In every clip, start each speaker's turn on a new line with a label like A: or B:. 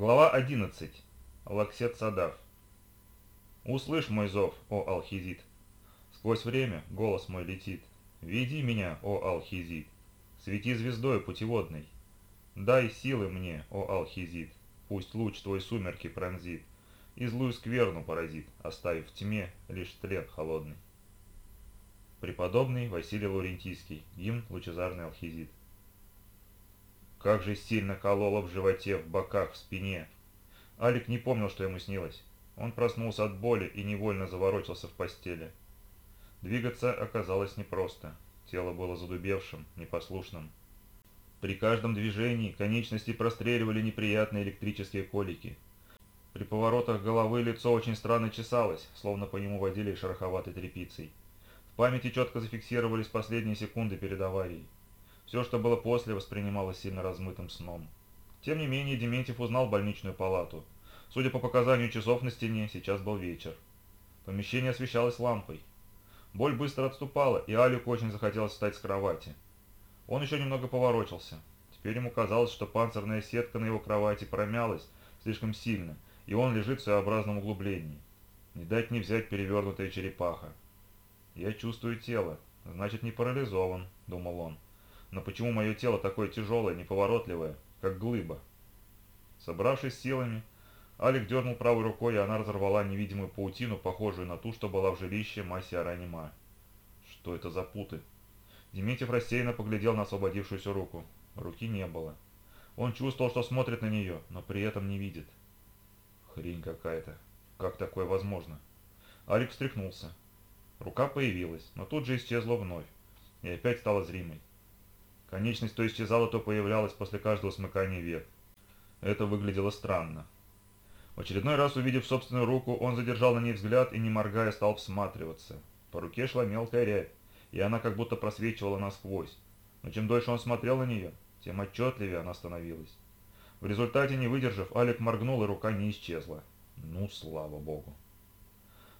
A: Глава 11. Лаксет Садав. Услышь мой зов, о Алхизит. Сквозь время голос мой летит. Веди меня, о Алхизит. Свети звездой путеводной. Дай силы мне, о Алхизит. Пусть луч твой сумерки пронзит. И злую скверну поразит, оставив в тьме лишь тлен холодный. Преподобный Василий Лаврентийский. Гимн Лучезарный Алхизит. Как же сильно кололо в животе, в боках, в спине. Алик не помнил, что ему снилось. Он проснулся от боли и невольно заворочился в постели. Двигаться оказалось непросто. Тело было задубевшим, непослушным. При каждом движении конечности простреливали неприятные электрические колики. При поворотах головы лицо очень странно чесалось, словно по нему водили шероховатой тряпицей. В памяти четко зафиксировались последние секунды перед аварией. Все, что было после, воспринималось сильно размытым сном. Тем не менее, Дементьев узнал больничную палату. Судя по показанию часов на стене, сейчас был вечер. Помещение освещалось лампой. Боль быстро отступала, и Алику очень захотелось встать с кровати. Он еще немного поворочился. Теперь ему казалось, что панцирная сетка на его кровати промялась слишком сильно, и он лежит в своеобразном углублении. Не дать не взять перевернутая черепаха. «Я чувствую тело, значит не парализован», — думал он. Но почему мое тело такое тяжелое, неповоротливое, как глыба? Собравшись силами, Алик дернул правой рукой, и она разорвала невидимую паутину, похожую на ту, что была в жилище Маси Аранима. Что это за путы? Дементьев рассеянно поглядел на освободившуюся руку. Руки не было. Он чувствовал, что смотрит на нее, но при этом не видит. Хрень какая-то. Как такое возможно? Алик встряхнулся. Рука появилась, но тут же исчезла вновь. И опять стала зримой. Конечность то исчезала, то появлялась после каждого смыкания век. Это выглядело странно. В очередной раз, увидев собственную руку, он задержал на ней взгляд и, не моргая, стал всматриваться. По руке шла мелкая рябь, и она как будто просвечивала насквозь. Но чем дольше он смотрел на нее, тем отчетливее она становилась. В результате, не выдержав, Алик моргнул, и рука не исчезла. Ну, слава богу.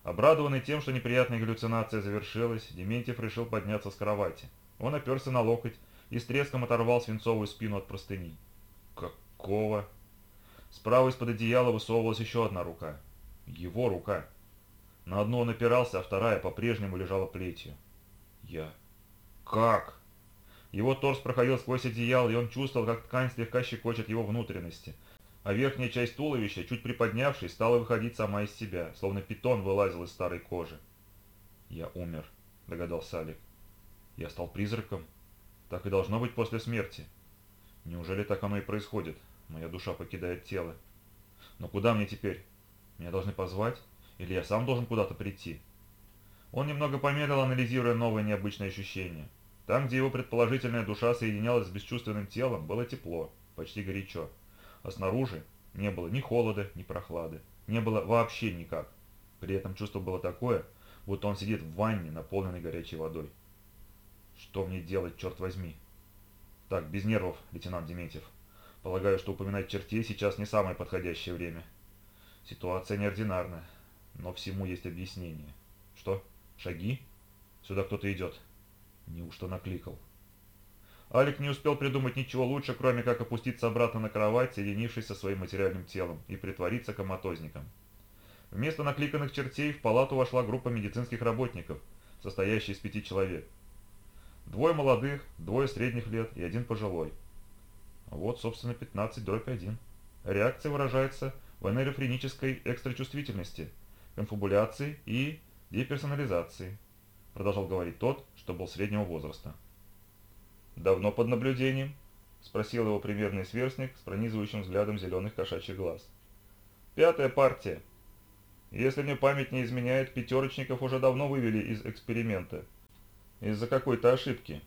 A: Обрадованный тем, что неприятная галлюцинация завершилась, Дементьев решил подняться с кровати. Он оперся на локоть и с треском оторвал свинцовую спину от простыни. Какого? Справа из-под одеяла высовывалась еще одна рука. Его рука. На одну он опирался, а вторая по-прежнему лежала плетью. Я. Как? Его торс проходил сквозь одеяло, и он чувствовал, как ткань слегка щекочет его внутренности, а верхняя часть туловища, чуть приподнявшись, стала выходить сама из себя, словно питон вылазил из старой кожи. «Я умер», — догадался Алик. «Я стал призраком?» Так и должно быть после смерти. Неужели так оно и происходит? Моя душа покидает тело. Но куда мне теперь? Меня должны позвать? Или я сам должен куда-то прийти? Он немного помедлил, анализируя новые необычные ощущения. Там, где его предположительная душа соединялась с бесчувственным телом, было тепло, почти горячо. А снаружи не было ни холода, ни прохлады. Не было вообще никак. При этом чувство было такое, будто он сидит в ванне, наполненной горячей водой. Что мне делать, черт возьми? Так, без нервов, лейтенант Дементьев. Полагаю, что упоминать чертей сейчас не самое подходящее время. Ситуация неординарная, но всему есть объяснение. Что? Шаги? Сюда кто-то идет. Неужто накликал? Алик не успел придумать ничего лучше, кроме как опуститься обратно на кровать, соединившись со своим материальным телом, и притвориться коматозником. Вместо накликанных чертей в палату вошла группа медицинских работников, состоящая из пяти человек. Двое молодых, двое средних лет и один пожилой. Вот, собственно, 15 дробь 1. Реакция выражается в энерофренической экстрачувствительности, конфабуляции и деперсонализации, продолжал говорить тот, что был среднего возраста. «Давно под наблюдением?» – спросил его примерный сверстник с пронизывающим взглядом зеленых кошачьих глаз. «Пятая партия. Если мне память не изменяет, пятерочников уже давно вывели из эксперимента – из-за какой-то ошибки.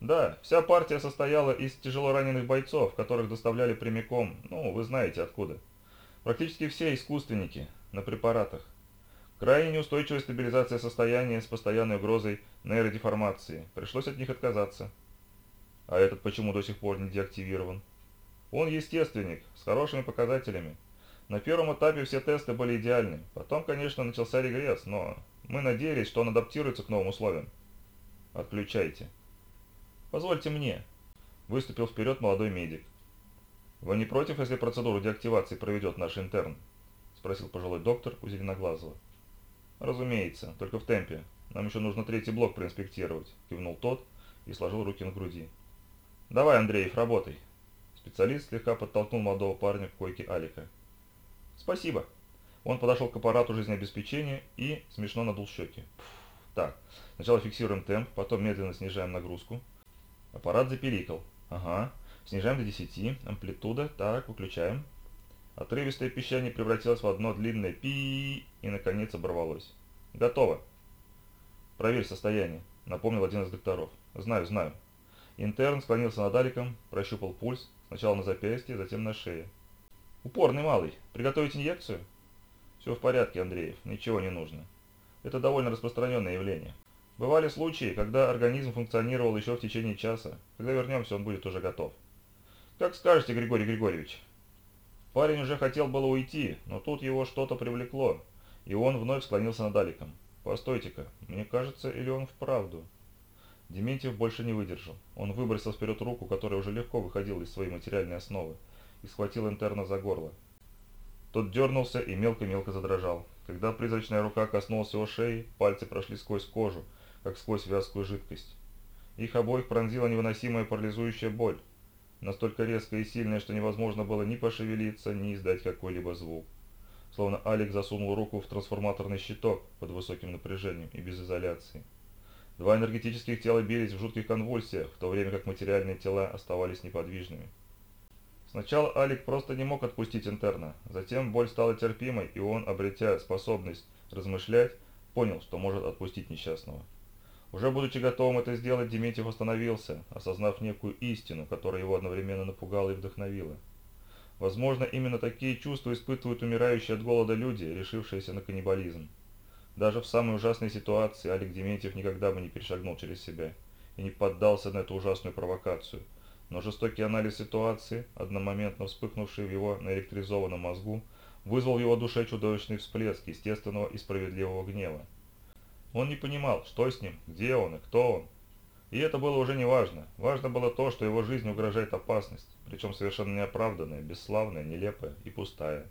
A: Да, вся партия состояла из тяжело раненых бойцов, которых доставляли прямиком, ну, вы знаете откуда. Практически все искусственники, на препаратах. Крайне неустойчивая стабилизация состояния с постоянной угрозой нейродеформации. Пришлось от них отказаться. А этот почему до сих пор не деактивирован? Он естественник, с хорошими показателями. На первом этапе все тесты были идеальны. Потом, конечно, начался регресс, но мы надеялись, что он адаптируется к новым условиям. Отключайте. Позвольте мне. Выступил вперед молодой медик. «Вы не против, если процедуру деактивации проведет наш интерн?» – спросил пожилой доктор у Зеленоглазого. «Разумеется, только в темпе. Нам еще нужно третий блок проинспектировать», – кивнул тот и сложил руки на груди. «Давай, Андреев, работай». Специалист слегка подтолкнул молодого парня к койке Алика. «Спасибо». Он подошел к аппарату жизнеобеспечения и смешно надул щеки. Так, сначала фиксируем темп, потом медленно снижаем нагрузку. Аппарат запиликал. Ага, Снижаем до 10. Амплитуда. Так, выключаем. Отрывистое пищание превратилось в одно длинное пи и, наконец, оборвалось. Готово. Проверь состояние, напомнил один из докторов. Знаю, знаю. Интерн склонился над Аликом, прощупал пульс, сначала на запястье, затем на шее. Упорный малый. Приготовить инъекцию? Все в порядке, Андреев, ничего не нужно. Это довольно распространенное явление. Бывали случаи, когда организм функционировал еще в течение часа. Когда вернемся, он будет уже готов. «Как скажете, Григорий Григорьевич». Парень уже хотел было уйти, но тут его что-то привлекло, и он вновь склонился над Аликом. «Постойте-ка, мне кажется, или он вправду?» Дементьев больше не выдержал. Он выбросил вперед руку, которая уже легко выходила из своей материальной основы, и схватил интерна за горло. Тот дернулся и мелко-мелко задрожал. Когда призрачная рука коснулась его шеи, пальцы прошли сквозь кожу, как сквозь вязкую жидкость. Их обоих пронзила невыносимая парализующая боль настолько резкое и сильное, что невозможно было ни пошевелиться, ни издать какой-либо звук. Словно Алик засунул руку в трансформаторный щиток под высоким напряжением и без изоляции. Два энергетических тела бились в жутких конвульсиях, в то время как материальные тела оставались неподвижными. Сначала Алик просто не мог отпустить интерна, затем боль стала терпимой, и он, обретя способность размышлять, понял, что может отпустить несчастного. Уже будучи готовым это сделать, Дементьев остановился, осознав некую истину, которая его одновременно напугала и вдохновила. Возможно, именно такие чувства испытывают умирающие от голода люди, решившиеся на каннибализм. Даже в самой ужасной ситуации Алик Дементьев никогда бы не перешагнул через себя и не поддался на эту ужасную провокацию. Но жестокий анализ ситуации, одномоментно вспыхнувший в его наэлектризованном мозгу, вызвал в его душе чудовищный всплеск естественного и справедливого гнева. Он не понимал, что с ним, где он и кто он. И это было уже не важно. Важно было то, что его жизни угрожает опасность, причем совершенно неоправданная, бесславная, нелепая и пустая.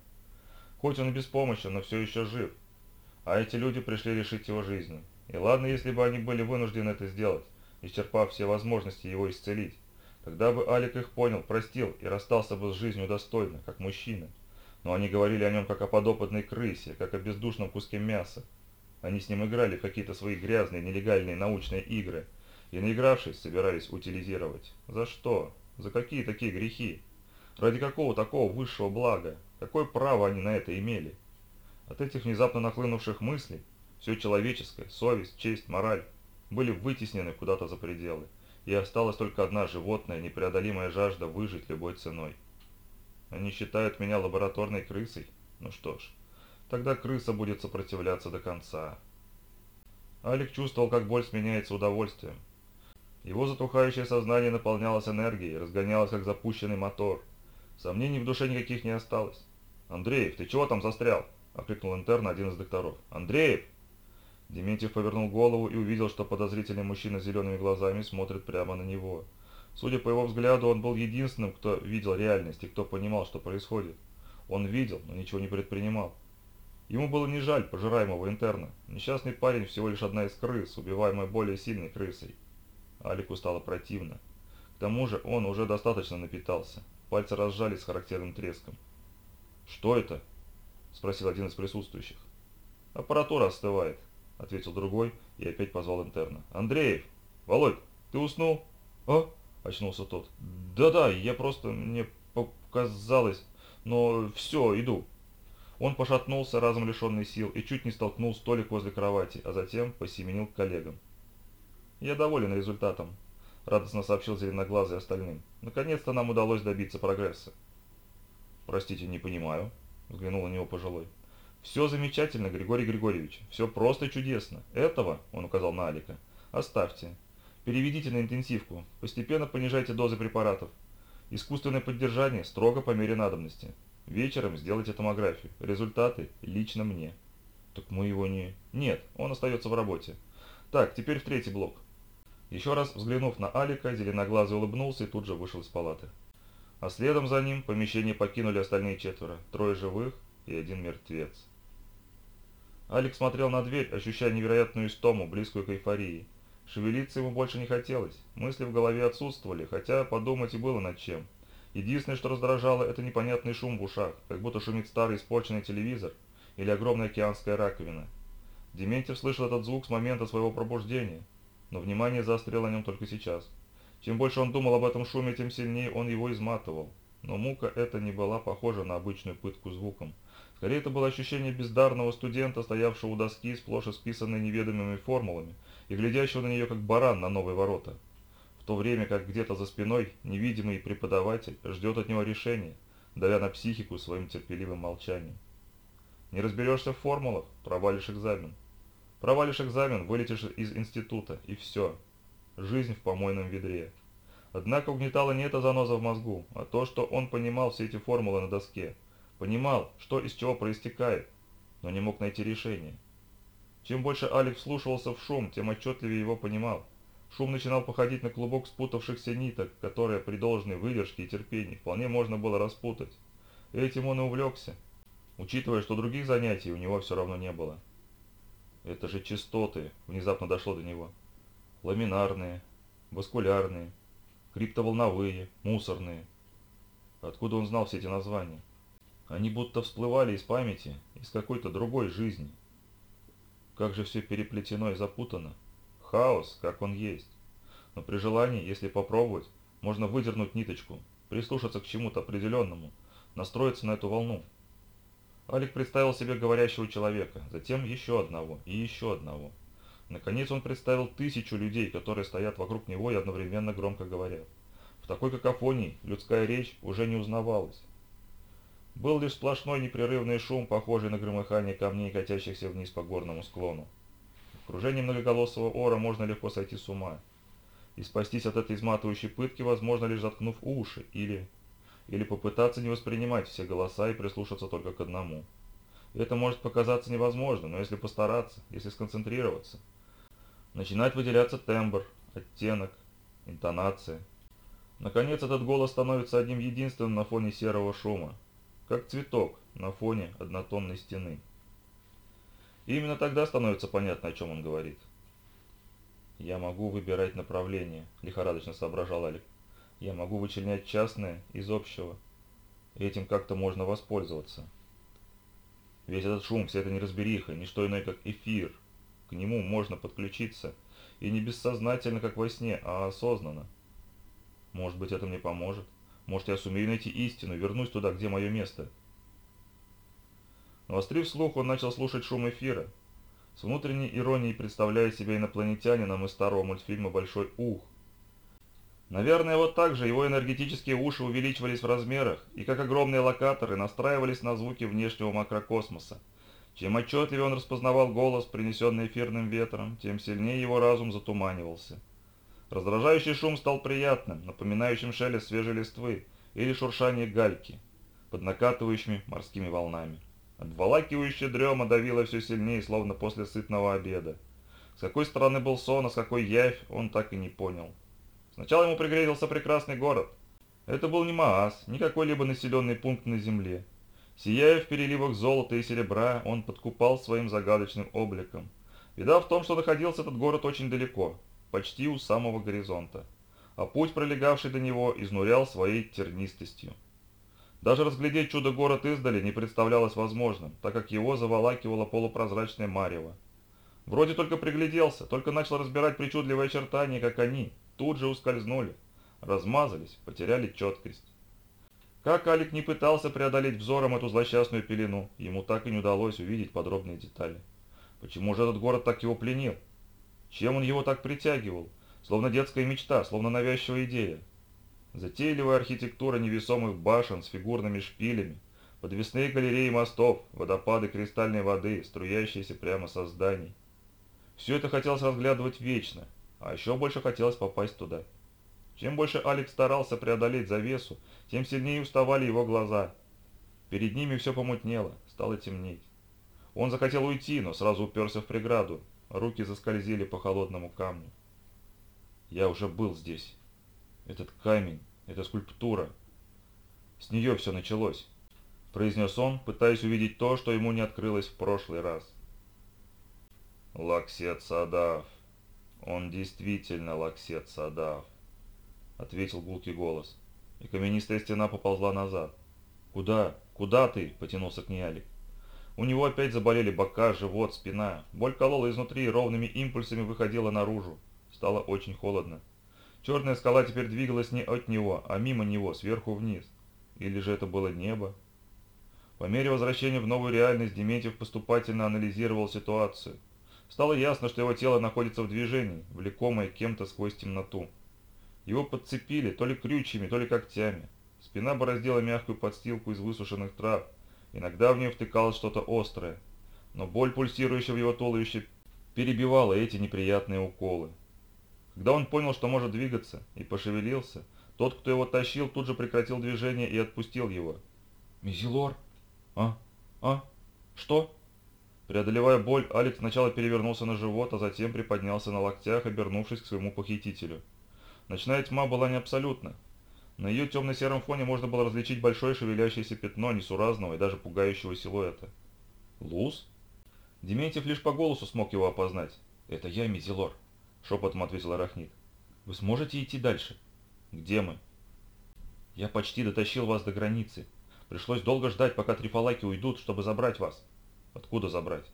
A: Хоть он и беспомощен, но все еще жив. А эти люди пришли решить его жизнь. И ладно, если бы они были вынуждены это сделать, исчерпав все возможности его исцелить. Тогда бы Алик их понял, простил и расстался бы с жизнью достойно, как мужчина. Но они говорили о нем как о подопытной крысе, как о бездушном куске мяса, они с ним играли в какие-то свои грязные, нелегальные научные игры. И наигравшись, собирались утилизировать. За что? За какие такие грехи? Ради какого такого высшего блага? Какое право они на это имели? От этих внезапно нахлынувших мыслей все человеческое, совесть, честь, мораль были вытеснены куда-то за пределы, и осталась только одна животная, непреодолимая жажда выжить любой ценой. Они считают меня лабораторной крысой? Ну что ж, Тогда крыса будет сопротивляться до конца. Алик чувствовал, как боль сменяется удовольствием. Его затухающее сознание наполнялось энергией, разгонялось, как запущенный мотор. Сомнений в душе никаких не осталось. «Андреев, ты чего там застрял?» – окликнул интерн один из докторов. «Андреев!» Дементьев повернул голову и увидел, что подозрительный мужчина с зелеными глазами смотрит прямо на него. Судя по его взгляду, он был единственным, кто видел реальность и кто понимал, что происходит. Он видел, но ничего не предпринимал. Ему было не жаль пожираемого интерна. Несчастный парень всего лишь одна из крыс, убиваемая более сильной крысой. Алику стало противно. К тому же он уже достаточно напитался. Пальцы разжались с характерным треском. «Что это?» – спросил один из присутствующих. «Аппаратура остывает», – ответил другой и опять позвал интерна. «Андреев! Володь, ты уснул?» «А?» – очнулся тот. «Да-да, я просто... мне показалось... Но все, иду». Он пошатнулся, разом лишенный сил, и чуть не столкнул столик возле кровати, а затем посеменил к коллегам. «Я доволен результатом», – радостно сообщил Зеленоглазый остальным. «Наконец-то нам удалось добиться прогресса». «Простите, не понимаю», – взглянул на него пожилой. «Все замечательно, Григорий Григорьевич, все просто чудесно. Этого, – он указал на Алика, – оставьте. Переведите на интенсивку, постепенно понижайте дозы препаратов. Искусственное поддержание строго по мере надобности. Вечером сделайте томографию. Результаты лично мне. Так мы его не... Нет, он остается в работе. Так, теперь в третий блок. Еще раз взглянув на Алика, зеленоглазый улыбнулся и тут же вышел из палаты. А следом за ним помещение покинули остальные четверо, трое живых и один мертвец. Алекс смотрел на дверь, ощущая невероятную истому, близкую к эйфории. Шевелиться ему больше не хотелось, мысли в голове отсутствовали, хотя подумать и было над чем. Единственное, что раздражало, это непонятный шум в ушах, как будто шумит старый испорченный телевизор или огромная океанская раковина. Дементьев слышал этот звук с момента своего пробуждения, но внимание заострило на нем только сейчас. Чем больше он думал об этом шуме, тем сильнее он его изматывал. Но мука эта не была похожа на обычную пытку звуком. Скорее, это было ощущение бездарного студента, стоявшего у доски, сплошь исписанной неведомыми формулами, и глядящего на нее как баран на новые ворота. В то время как где-то за спиной невидимый преподаватель ждет от него решения, давя на психику своим терпеливым молчанием. Не разберешься в формулах – провалишь экзамен. Провалишь экзамен, вылетишь из института, и все. Жизнь в помойном ведре. Однако угнетала не эта заноза в мозгу, а то, что он понимал все эти формулы на доске. Понимал, что из чего проистекает, но не мог найти решение. Чем больше Алекс вслушивался в шум, тем отчетливее его понимал. Шум начинал походить на клубок спутавшихся ниток, которые при должной выдержке и терпении вполне можно было распутать. Этим он и увлекся, учитывая, что других занятий у него все равно не было. Это же частоты, внезапно дошло до него. Ламинарные, баскулярные, криптоволновые, мусорные. Откуда он знал все эти названия? Они будто всплывали из памяти, из какой-то другой жизни. Как же все переплетено и запутано. Хаос, как он есть. Но при желании, если попробовать, можно выдернуть ниточку, прислушаться к чему-то определенному, настроиться на эту волну. Алик представил себе говорящего человека, затем еще одного и еще одного. Наконец он представил тысячу людей, которые стоят вокруг него и одновременно громко говорят. В такой какофонии людская речь уже не узнавалась. Был лишь сплошной непрерывный шум, похожий на громыхание камней, катящихся вниз по горному склону. В окружении многоголосого ора можно легко сойти с ума. И спастись от этой изматывающей пытки возможно лишь заткнув уши или или попытаться не воспринимать все голоса и прислушаться только к одному. Это может показаться невозможным, но если постараться, если сконцентрироваться, начинает выделяться тембр, оттенок, интонация. Наконец этот голос становится одним единственным на фоне серого шума, как цветок на фоне однотонной стены. И именно тогда становится понятно, о чем он говорит. «Я могу выбирать направление», – лихорадочно соображал Алик. Я могу вычленять частное из общего. Этим как-то можно воспользоваться. Весь этот шум, вся эта неразбериха, не что иное, как эфир. К нему можно подключиться. И не бессознательно, как во сне, а осознанно. Может быть, это мне поможет. Может, я сумею найти истину, вернусь туда, где мое место. Вострив слух, он начал слушать шум эфира. С внутренней иронией представляя себя инопланетянином из старого мультфильма «Большой ух», Наверное, вот так же его энергетические уши увеличивались в размерах и как огромные локаторы настраивались на звуки внешнего макрокосмоса. Чем отчетливее он распознавал голос, принесенный эфирным ветром, тем сильнее его разум затуманивался. Раздражающий шум стал приятным, напоминающим шелест свежей листвы или шуршание гальки под накатывающими морскими волнами. Обволакивающая дрема давила все сильнее, словно после сытного обеда. С какой стороны был сон, а с какой явь, он так и не понял. Сначала ему пригрезился прекрасный город. Это был не Маас, не какой-либо населенный пункт на земле. Сияя в переливах золота и серебра, он подкупал своим загадочным обликом. Беда в том, что находился этот город очень далеко, почти у самого горизонта, а путь, пролегавший до него, изнурял своей тернистостью. Даже разглядеть чудо-город издали не представлялось возможным, так как его заволакивало полупрозрачное марево. Вроде только пригляделся, только начал разбирать причудливые очертания, как они – тут же ускользнули, размазались, потеряли четкость. Как Алик не пытался преодолеть взором эту злосчастную пелену, ему так и не удалось увидеть подробные детали. Почему же этот город так его пленил? Чем он его так притягивал? Словно детская мечта, словно навязчивая идея. Затейливая архитектура невесомых башен с фигурными шпилями, подвесные галереи мостов, водопады кристальной воды, струящиеся прямо со зданий. Все это хотелось разглядывать вечно, а еще больше хотелось попасть туда. Чем больше Алекс старался преодолеть завесу, тем сильнее уставали его глаза. Перед ними все помутнело, стало темнеть. Он захотел уйти, но сразу уперся в преграду. Руки заскользили по холодному камню. Я уже был здесь. Этот камень, эта скульптура. С нее все началось, произнес он, пытаясь увидеть то, что ему не открылось в прошлый раз. Лаксет Садав. Он действительно Лаксет Садав, ответил гулкий голос, и каменистая стена поползла назад. Куда? Куда ты? потянулся к ней Алик. У него опять заболели бока, живот, спина. Боль колола изнутри и ровными импульсами выходила наружу. Стало очень холодно. Черная скала теперь двигалась не от него, а мимо него, сверху вниз. Или же это было небо? По мере возвращения в новую реальность Дементьев поступательно анализировал ситуацию. Стало ясно, что его тело находится в движении, влекомое кем-то сквозь темноту. Его подцепили то ли крючьями, то ли когтями. Спина бороздила мягкую подстилку из высушенных трав, Иногда в нее втыкалось что-то острое, но боль, пульсирующая в его туловище, перебивала эти неприятные уколы. Когда он понял, что может двигаться, и пошевелился, тот, кто его тащил, тут же прекратил движение и отпустил его. «Мизилор? А? А? Что?» Преодолевая боль, Алекс сначала перевернулся на живот, а затем приподнялся на локтях, обернувшись к своему похитителю. Ночная тьма была не абсолютна, на ее темно-сером фоне можно было различить большое шевелящееся пятно несуразного и даже пугающего силуэта. «Луз?» Дементьев лишь по голосу смог его опознать. «Это я, Мизелор», — шепотом ответил Арахнит. «Вы сможете идти дальше?» «Где мы?» «Я почти дотащил вас до границы. Пришлось долго ждать, пока трифалаки уйдут, чтобы забрать вас». «Откуда забрать?»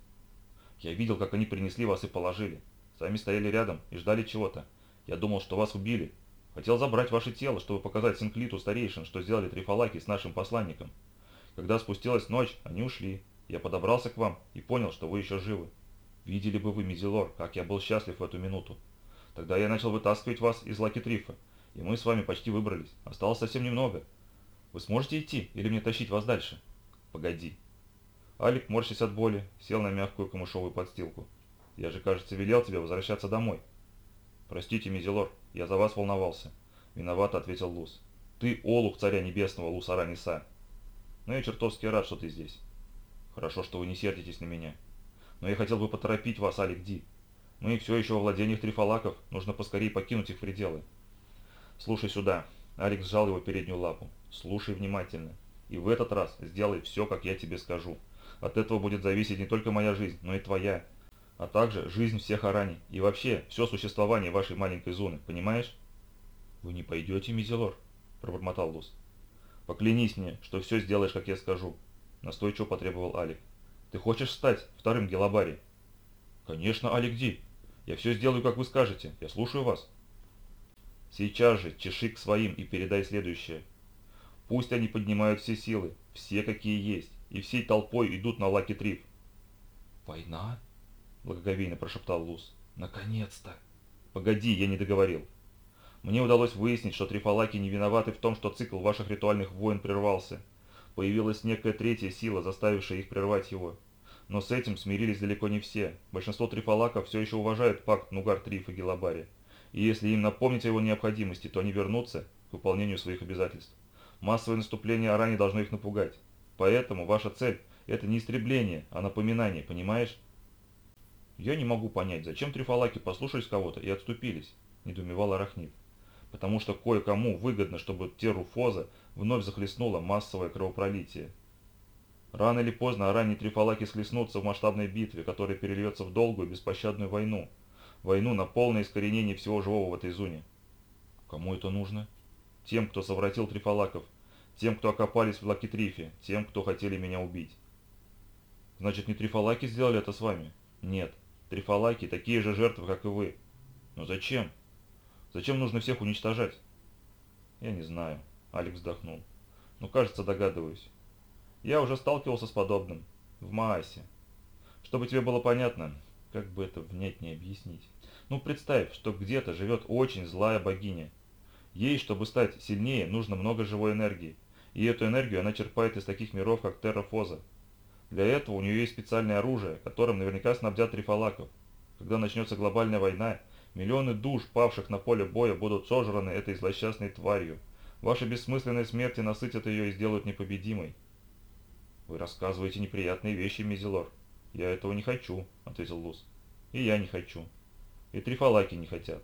A: «Я видел, как они принесли вас и положили. Сами стояли рядом и ждали чего-то. Я думал, что вас убили, Хотел забрать ваше тело, чтобы показать Синклиту старейшин, что сделали Трифалаки с нашим посланником. Когда спустилась ночь, они ушли. Я подобрался к вам и понял, что вы еще живы. Видели бы вы, Мизелор, как я был счастлив в эту минуту. Тогда я начал вытаскивать вас из Лакитрифа, и мы с вами почти выбрались. Осталось совсем немного. Вы сможете идти или мне тащить вас дальше? Погоди. Алик, морщась от боли, сел на мягкую камышовую подстилку. Я же, кажется, велел тебе возвращаться домой. Простите, Мизелор, я за вас волновался. Виновато ответил Лус. Ты олух царя небесного Лусара Ниса. Но я чертовски рад, что ты здесь. Хорошо, что вы не сердитесь на меня. Но я хотел бы поторопить вас, Алик Ди. Мы все еще во владениях трифалаков, нужно поскорее покинуть их пределы. Слушай сюда. Алекс сжал его переднюю лапу. Слушай внимательно. И в этот раз сделай все, как я тебе скажу. От этого будет зависеть не только моя жизнь, но и твоя а также жизнь всех Арани и вообще все существование вашей маленькой зоны, понимаешь? Вы не пойдете, Мизелор, пробормотал Лус. Поклянись мне, что все сделаешь, как я скажу, настойчиво потребовал Алик. Ты хочешь стать вторым Гелабари? Конечно, Алик Ди. Я все сделаю, как вы скажете. Я слушаю вас. Сейчас же чеши к своим и передай следующее. Пусть они поднимают все силы, все какие есть, и всей толпой идут на Лаки Триф. Война? — благоговейно прошептал Луз. «Наконец-то!» «Погоди, я не договорил. Мне удалось выяснить, что трифалаки не виноваты в том, что цикл ваших ритуальных войн прервался. Появилась некая третья сила, заставившая их прервать его. Но с этим смирились далеко не все. Большинство трифалаков все еще уважают пакт Нугар-Триф и Гелабари. И если им напомнить о его необходимости, то они вернутся к выполнению своих обязательств. Массовое наступление Арани должно их напугать. Поэтому ваша цель – это не истребление, а напоминание, понимаешь? «Я не могу понять, зачем трифалаки послушались кого-то и отступились?» – недоумевал Арахнит. «Потому что кое-кому выгодно, чтобы Терру Фоза вновь захлестнуло массовое кровопролитие. Рано или поздно ранние трифалаки схлестнутся в масштабной битве, которая перельется в долгую беспощадную войну. Войну на полное искоренение всего живого в этой зоне. Кому это нужно? Тем, кто совратил трифалаков, тем, кто окопались в Лакитрифе, тем, кто хотели меня убить. Значит, не трифалаки сделали это с вами? Нет. Трифалаки такие же жертвы, как и вы. Но зачем? Зачем нужно всех уничтожать? Я не знаю. Алекс вздохнул. Но кажется, догадываюсь. Я уже сталкивался с подобным. В Маасе. Чтобы тебе было понятно, как бы это внятнее объяснить. Ну, представь, что где-то живет очень злая богиня. Ей, чтобы стать сильнее, нужно много живой энергии. И эту энергию она черпает из таких миров, как Террафоза. Для этого у нее есть специальное оружие, которым наверняка снабдят трифалаков. Когда начнется глобальная война, миллионы душ, павших на поле боя, будут сожраны этой злосчастной тварью. Ваши бессмысленные смерти насытят ее и сделают непобедимой. Вы рассказываете неприятные вещи, Мизелор. Я этого не хочу, ответил Лус. И я не хочу. И трифалаки не хотят.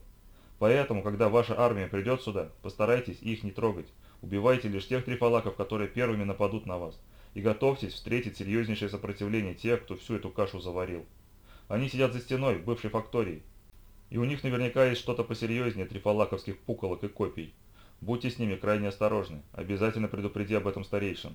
A: Поэтому, когда ваша армия придет сюда, постарайтесь их не трогать. Убивайте лишь тех трифалаков, которые первыми нападут на вас, и готовьтесь встретить серьезнейшее сопротивление тех, кто всю эту кашу заварил. Они сидят за стеной в бывшей фактории, и у них наверняка есть что-то посерьезнее трифалаковских пуколок и копий. Будьте с ними крайне осторожны, обязательно предупреди об этом старейшин.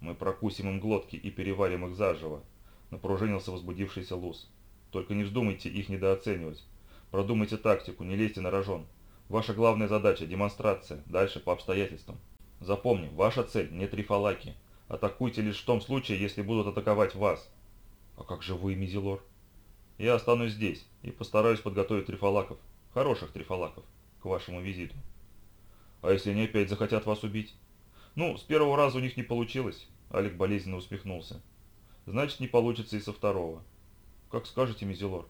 A: Мы прокусим им глотки и переварим их заживо, напружинился возбудившийся Лус. Только не вздумайте их недооценивать. Продумайте тактику, не лезьте на рожон. Ваша главная задача – демонстрация, дальше по обстоятельствам. Запомни, ваша цель не трифалаки. Атакуйте лишь в том случае, если будут атаковать вас. А как же вы, Мизелор? Я останусь здесь и постараюсь подготовить трифалаков, хороших трифалаков, к вашему визиту. А если они опять захотят вас убить? Ну, с первого раза у них не получилось, Алик болезненно усмехнулся. Значит, не получится и со второго. Как скажете, Мизелор.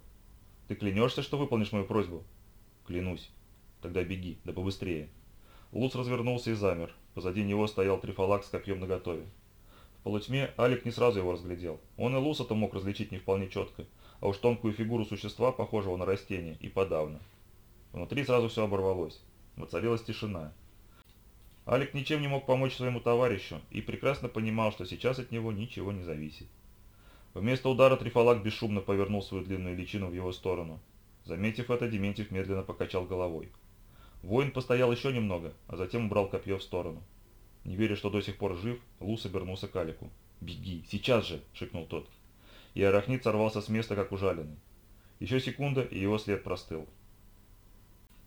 A: Ты клянешься, что выполнишь мою просьбу? Клянусь. Тогда беги, да побыстрее. Луц развернулся и замер. Позади него стоял трифалак с копьем наготове. Полутьме Алик не сразу его разглядел. Он и Луса-то мог различить не вполне четко, а уж тонкую фигуру существа, похожего на растение, и подавно. Внутри сразу все оборвалось. Воцарилась тишина. Алик ничем не мог помочь своему товарищу и прекрасно понимал, что сейчас от него ничего не зависит. Вместо удара Трифалак бесшумно повернул свою длинную личину в его сторону. Заметив это, Дементьев медленно покачал головой. Воин постоял еще немного, а затем убрал копье в сторону. Не веря, что до сих пор жив, Лус обернулся к Алику. «Беги, сейчас же!» – шикнул тот. И арахнит сорвался с места, как ужаленный. Еще секунда, и его след простыл.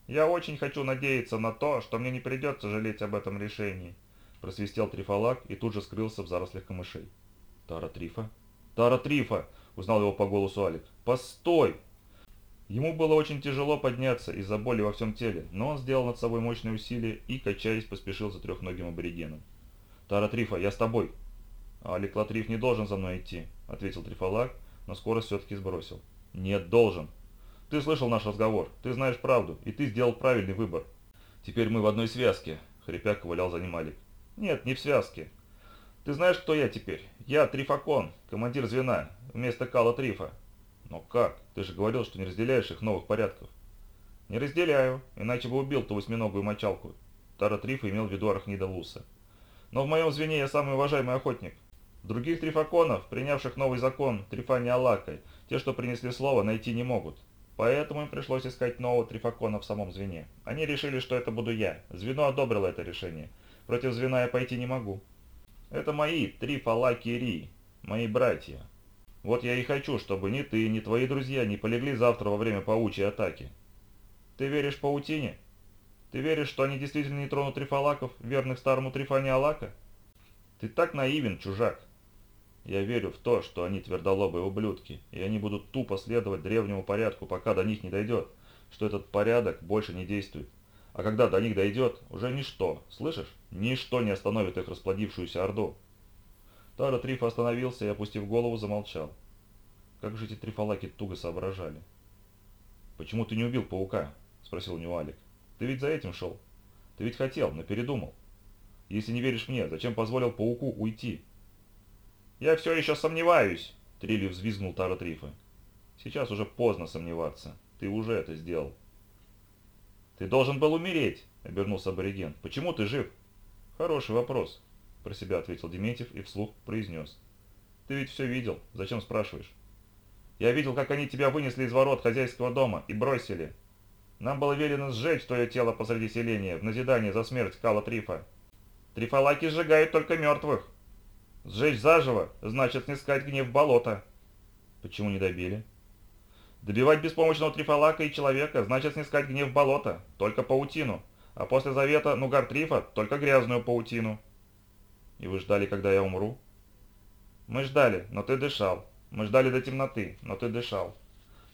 A: «Я очень хочу надеяться на то, что мне не придется жалеть об этом решении», – просвистел Трифалак и тут же скрылся в зарослях камышей. «Тара Трифа?» «Тара Трифа!» – узнал его по голосу Алик. «Постой!» Ему было очень тяжело подняться из-за боли во всем теле, но он сделал над собой мощное усилие и, качаясь, поспешил за трехногим аборигеном. «Тара Трифа, я с тобой!» «Алик Латриф не должен за мной идти», — ответил Трифалак, но скорость все-таки сбросил. «Нет, должен. Ты слышал наш разговор, ты знаешь правду, и ты сделал правильный выбор. Теперь мы в одной связке», — хрипя ковылял за ним Алик. «Нет, не в связке. Ты знаешь, кто я теперь? Я Трифакон, командир звена, вместо Кала Трифа. Но как? Ты же говорил, что не разделяешь их новых порядков. Не разделяю, иначе бы убил ту восьминогую мочалку. Тара Трифа имел в виду Архнида Луса. Но в моем звене я самый уважаемый охотник. Других трифаконов, принявших новый закон, Трифани Алакой, те, что принесли слово, найти не могут. Поэтому им пришлось искать нового трифакона в самом звене. Они решили, что это буду я. Звено одобрило это решение. Против звена я пойти не могу. Это мои трифалаки мои братья. Вот я и хочу, чтобы ни ты, ни твои друзья не полегли завтра во время паучьей атаки. Ты веришь паутине? Ты веришь, что они действительно не тронут трифалаков, верных старому трифане Алака? Ты так наивен, чужак. Я верю в то, что они твердолобые ублюдки, и они будут тупо следовать древнему порядку, пока до них не дойдет, что этот порядок больше не действует. А когда до них дойдет, уже ничто, слышишь? Ничто не остановит их расплодившуюся орду. Тара Триф остановился и, опустив голову, замолчал. Как же эти трифалаки туго соображали. «Почему ты не убил паука?» – спросил у него Алик. «Ты ведь за этим шел. Ты ведь хотел, но передумал. Если не веришь мне, зачем позволил пауку уйти?» «Я все еще сомневаюсь!» – Трилли взвизгнул Тара Трифа. «Сейчас уже поздно сомневаться. Ты уже это сделал». «Ты должен был умереть!» – обернулся абориген. «Почему ты жив?» «Хороший вопрос», – про себя ответил Дементьев и вслух произнес. «Ты ведь все видел. Зачем спрашиваешь?» «Я видел, как они тебя вынесли из ворот хозяйского дома и бросили. Нам было велено сжечь твое тело посреди селения в назидание за смерть Кала Трифа. Трифалаки сжигают только мертвых. Сжечь заживо значит снискать гнев болота». «Почему не добили?» Добивать беспомощного трифалака и человека значит снискать гнев болота, только паутину, а после завета Нугар-Трифа только грязную паутину. И вы ждали, когда я умру? Мы ждали, но ты дышал. Мы ждали до темноты, но ты дышал.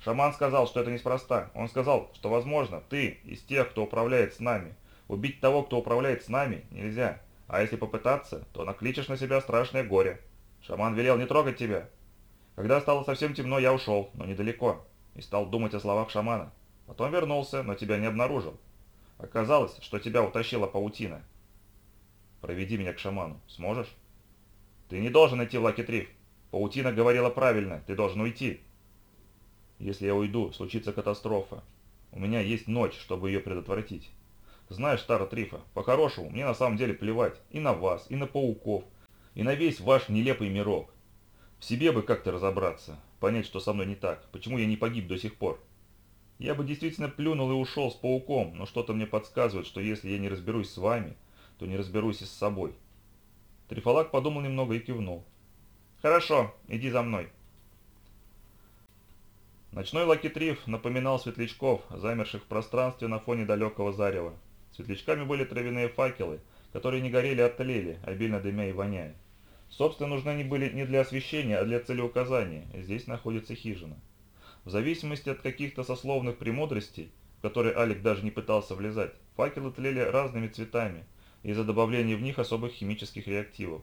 A: Шаман сказал, что это неспроста. Он сказал, что, возможно, ты из тех, кто управляет с нами. Убить того, кто управляет с нами, нельзя. А если попытаться, то накличешь на себя страшное горе. Шаман велел не трогать тебя. Когда стало совсем темно, я ушел, но недалеко и стал думать о словах шамана. Потом вернулся, но тебя не обнаружил. Оказалось, что тебя утащила паутина. Проведи меня к шаману. Сможешь? Ты не должен идти в Лакитриф. Паутина говорила правильно, ты должен уйти. Если я уйду, случится катастрофа. У меня есть ночь, чтобы ее предотвратить. Знаешь, Тара Трифа, по-хорошему, мне на самом деле плевать и на вас, и на пауков, и на весь ваш нелепый мирок. В себе бы как-то разобраться, понять, что со мной не так, почему я не погиб до сих пор. Я бы действительно плюнул и ушел с пауком, но что-то мне подсказывает, что если я не разберусь с вами, то не разберусь и с собой. Трифалак подумал немного и кивнул. «Хорошо, иди за мной». Ночной лакитриф напоминал светлячков, замерших в пространстве на фоне далекого зарева. Светлячками были травяные факелы, которые не горели, а тлели, обильно дымя и воняя. Собственно, нужны они были не для освещения, а для целеуказания. Здесь находится хижина. В зависимости от каких-то сословных премудростей, в которые Алик даже не пытался влезать, факелы тлели разными цветами из-за добавления в них особых химических реактивов.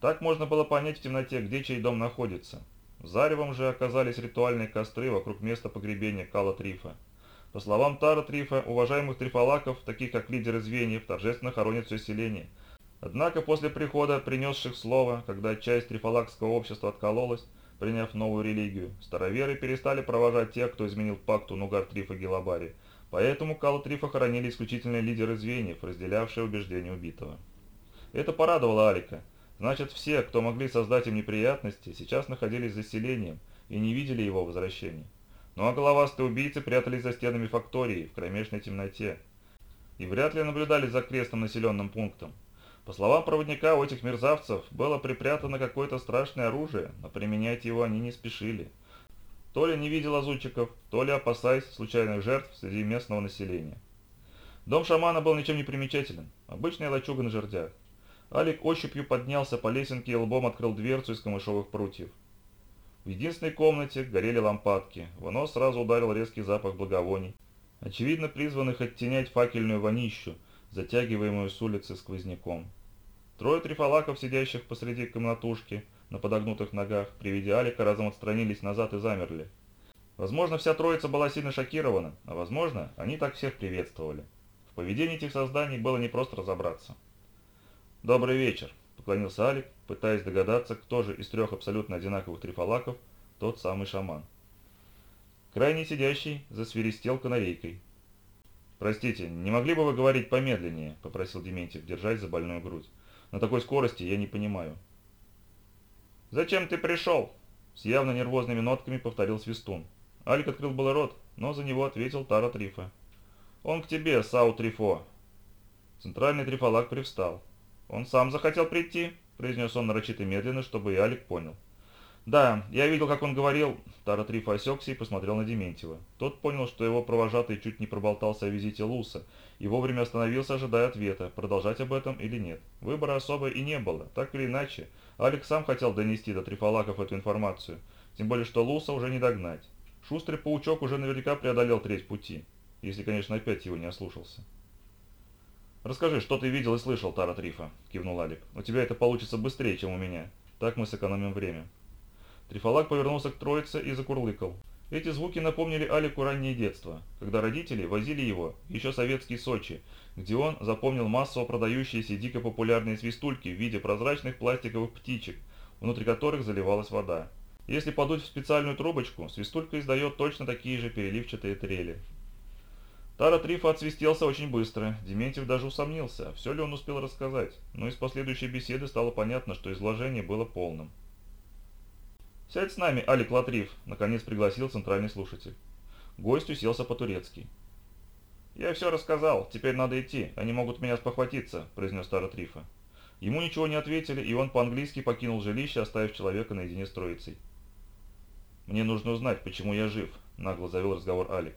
A: Так можно было понять в темноте, где чей дом находится. Заревом же оказались ритуальные костры вокруг места погребения Кала Трифа. По словам Тара Трифа, уважаемых трифалаков, таких как лидеры звеньев, торжественно хоронят все селение. Однако после прихода принесших слово, когда часть трифалакского общества откололась, приняв новую религию, староверы перестали провожать тех, кто изменил пакту Нугар Трифа Гелабари, поэтому Кала Трифа хоронили исключительно лидеры звеньев, разделявшие убеждения убитого. Это порадовало Алика. Значит, все, кто могли создать им неприятности, сейчас находились за селением и не видели его возвращения. Ну а головастые убийцы прятались за стенами фактории в кромешной темноте и вряд ли наблюдали за крестным населенным пунктом. По словам проводника, у этих мерзавцев было припрятано какое-то страшное оружие, но применять его они не спешили. То ли не видел лазутчиков, то ли опасаясь случайных жертв среди местного населения. Дом шамана был ничем не примечателен. Обычная лачуга на жердях. Алик ощупью поднялся по лесенке и лбом открыл дверцу из камышовых прутьев. В единственной комнате горели лампадки, в нос сразу ударил резкий запах благовоний, очевидно призванных оттенять факельную вонищу, затягиваемую с улицы сквозняком. Трое трифалаков, сидящих посреди комнатушки, на подогнутых ногах, при виде Алика разом отстранились назад и замерли. Возможно, вся троица была сильно шокирована, а возможно, они так всех приветствовали. В поведении этих созданий было непросто разобраться. «Добрый вечер», — поклонился Алик, пытаясь догадаться, кто же из трех абсолютно одинаковых трифалаков тот самый шаман. Крайний сидящий засвиристел канарейкой. «Простите, не могли бы вы говорить помедленнее?» — попросил Дементьев, держась за больную грудь. «На такой скорости я не понимаю». «Зачем ты пришел?» — с явно нервозными нотками повторил Свистун. Алик открыл был рот, но за него ответил Тара Трифа. «Он к тебе, Сау Трифо». Центральный трифалак привстал. «Он сам захотел прийти?» – произнес он нарочито медленно, чтобы и Алик понял. «Да, я видел, как он говорил...» Тара Трифа осекся и посмотрел на Дементьева. Тот понял, что его провожатый чуть не проболтался о визите Луса, и вовремя остановился, ожидая ответа, продолжать об этом или нет. Выбора особо и не было. Так или иначе, Алик сам хотел донести до Трифалаков эту информацию, тем более, что Луса уже не догнать. Шустрый паучок уже наверняка преодолел треть пути, если, конечно, опять его не ослушался. «Расскажи, что ты видел и слышал, Тара Трифа?» – кивнул Алик. «У тебя это получится быстрее, чем у меня. Так мы сэкономим время». Трифалак повернулся к троице и закурлыкал. Эти звуки напомнили Алику раннее детство, когда родители возили его, еще советский Сочи, где он запомнил массово продающиеся дико популярные свистульки в виде прозрачных пластиковых птичек, внутри которых заливалась вода. Если подуть в специальную трубочку, свистулька издает точно такие же переливчатые трели. Тара Трифа отсвистелся очень быстро. Дементьев даже усомнился, все ли он успел рассказать, но из последующей беседы стало понятно, что изложение было полным. «Сядь с нами, Алик Латриф», — наконец пригласил центральный слушатель. Гость уселся по-турецки. «Я все рассказал, теперь надо идти, они могут меня спохватиться», — произнес Тара Трифа. Ему ничего не ответили, и он по-английски покинул жилище, оставив человека наедине с троицей. «Мне нужно узнать, почему я жив», — нагло завел разговор Алик.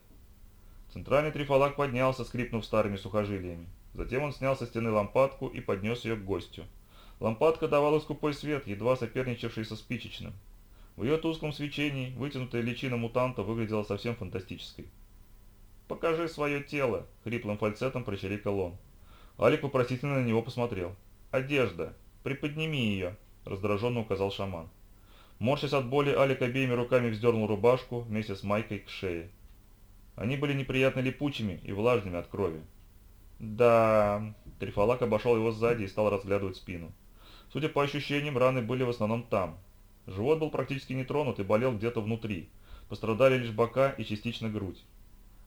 A: Центральный трифалак поднялся, скрипнув старыми сухожилиями. Затем он снял со стены лампадку и поднес ее к гостю. Лампадка давала скупой свет, едва соперничавший со спичечным. В ее тусклом свечении вытянутая личина мутанта выглядела совсем фантастической. «Покажи свое тело!» — хриплым фальцетом прочирикал он. Алик вопросительно на него посмотрел. «Одежда! Приподними ее!» — раздраженно указал шаман. Морщась от боли, Алик обеими руками вздернул рубашку вместе с майкой к шее. Они были неприятно липучими и влажными от крови. Да, Трифалак обошел его сзади и стал разглядывать спину. Судя по ощущениям, раны были в основном там. Живот был практически не тронут и болел где-то внутри. Пострадали лишь бока и частично грудь.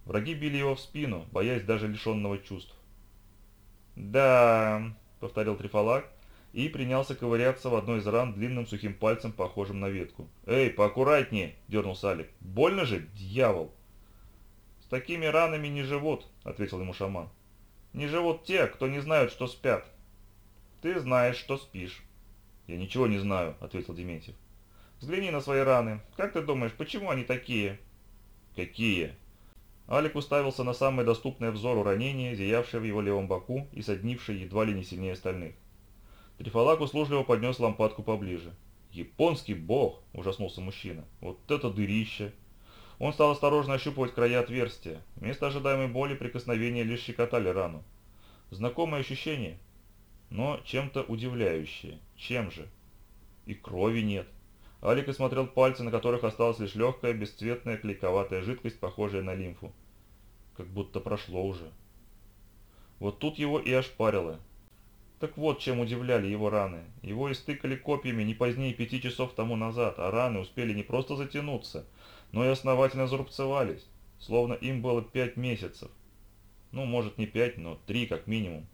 A: Враги били его в спину, боясь даже лишенного чувств. «Да», — повторил Трифалак и принялся ковыряться в одной из ран длинным сухим пальцем, похожим на ветку. «Эй, поаккуратнее!» — дернулся Алик. «Больно же, дьявол!» «С такими ранами не живут», — ответил ему шаман. «Не живут те, кто не знают, что спят. Ты знаешь, что спишь». «Я ничего не знаю», — ответил Дементьев. «Взгляни на свои раны. Как ты думаешь, почему они такие?» «Какие?» Алик уставился на самое доступное взору ранение, зиявшее в его левом боку и соднившее едва ли не сильнее остальных. Трифалак услужливо поднес лампадку поближе. «Японский бог!» – ужаснулся мужчина. «Вот это дырище!» Он стал осторожно ощупывать края отверстия. Вместо ожидаемой боли прикосновения лишь щекотали рану. Знакомое ощущение, но чем-то удивляющее. Чем же? И крови нет. Алик осмотрел пальцы, на которых осталась лишь легкая, бесцветная, клейковатая жидкость, похожая на лимфу. Как будто прошло уже. Вот тут его и ошпарило. Так вот, чем удивляли его раны. Его истыкали копьями не позднее пяти часов тому назад, а раны успели не просто затянуться, но и основательно зарубцевались, словно им было пять месяцев. Ну, может не пять, но три как минимум.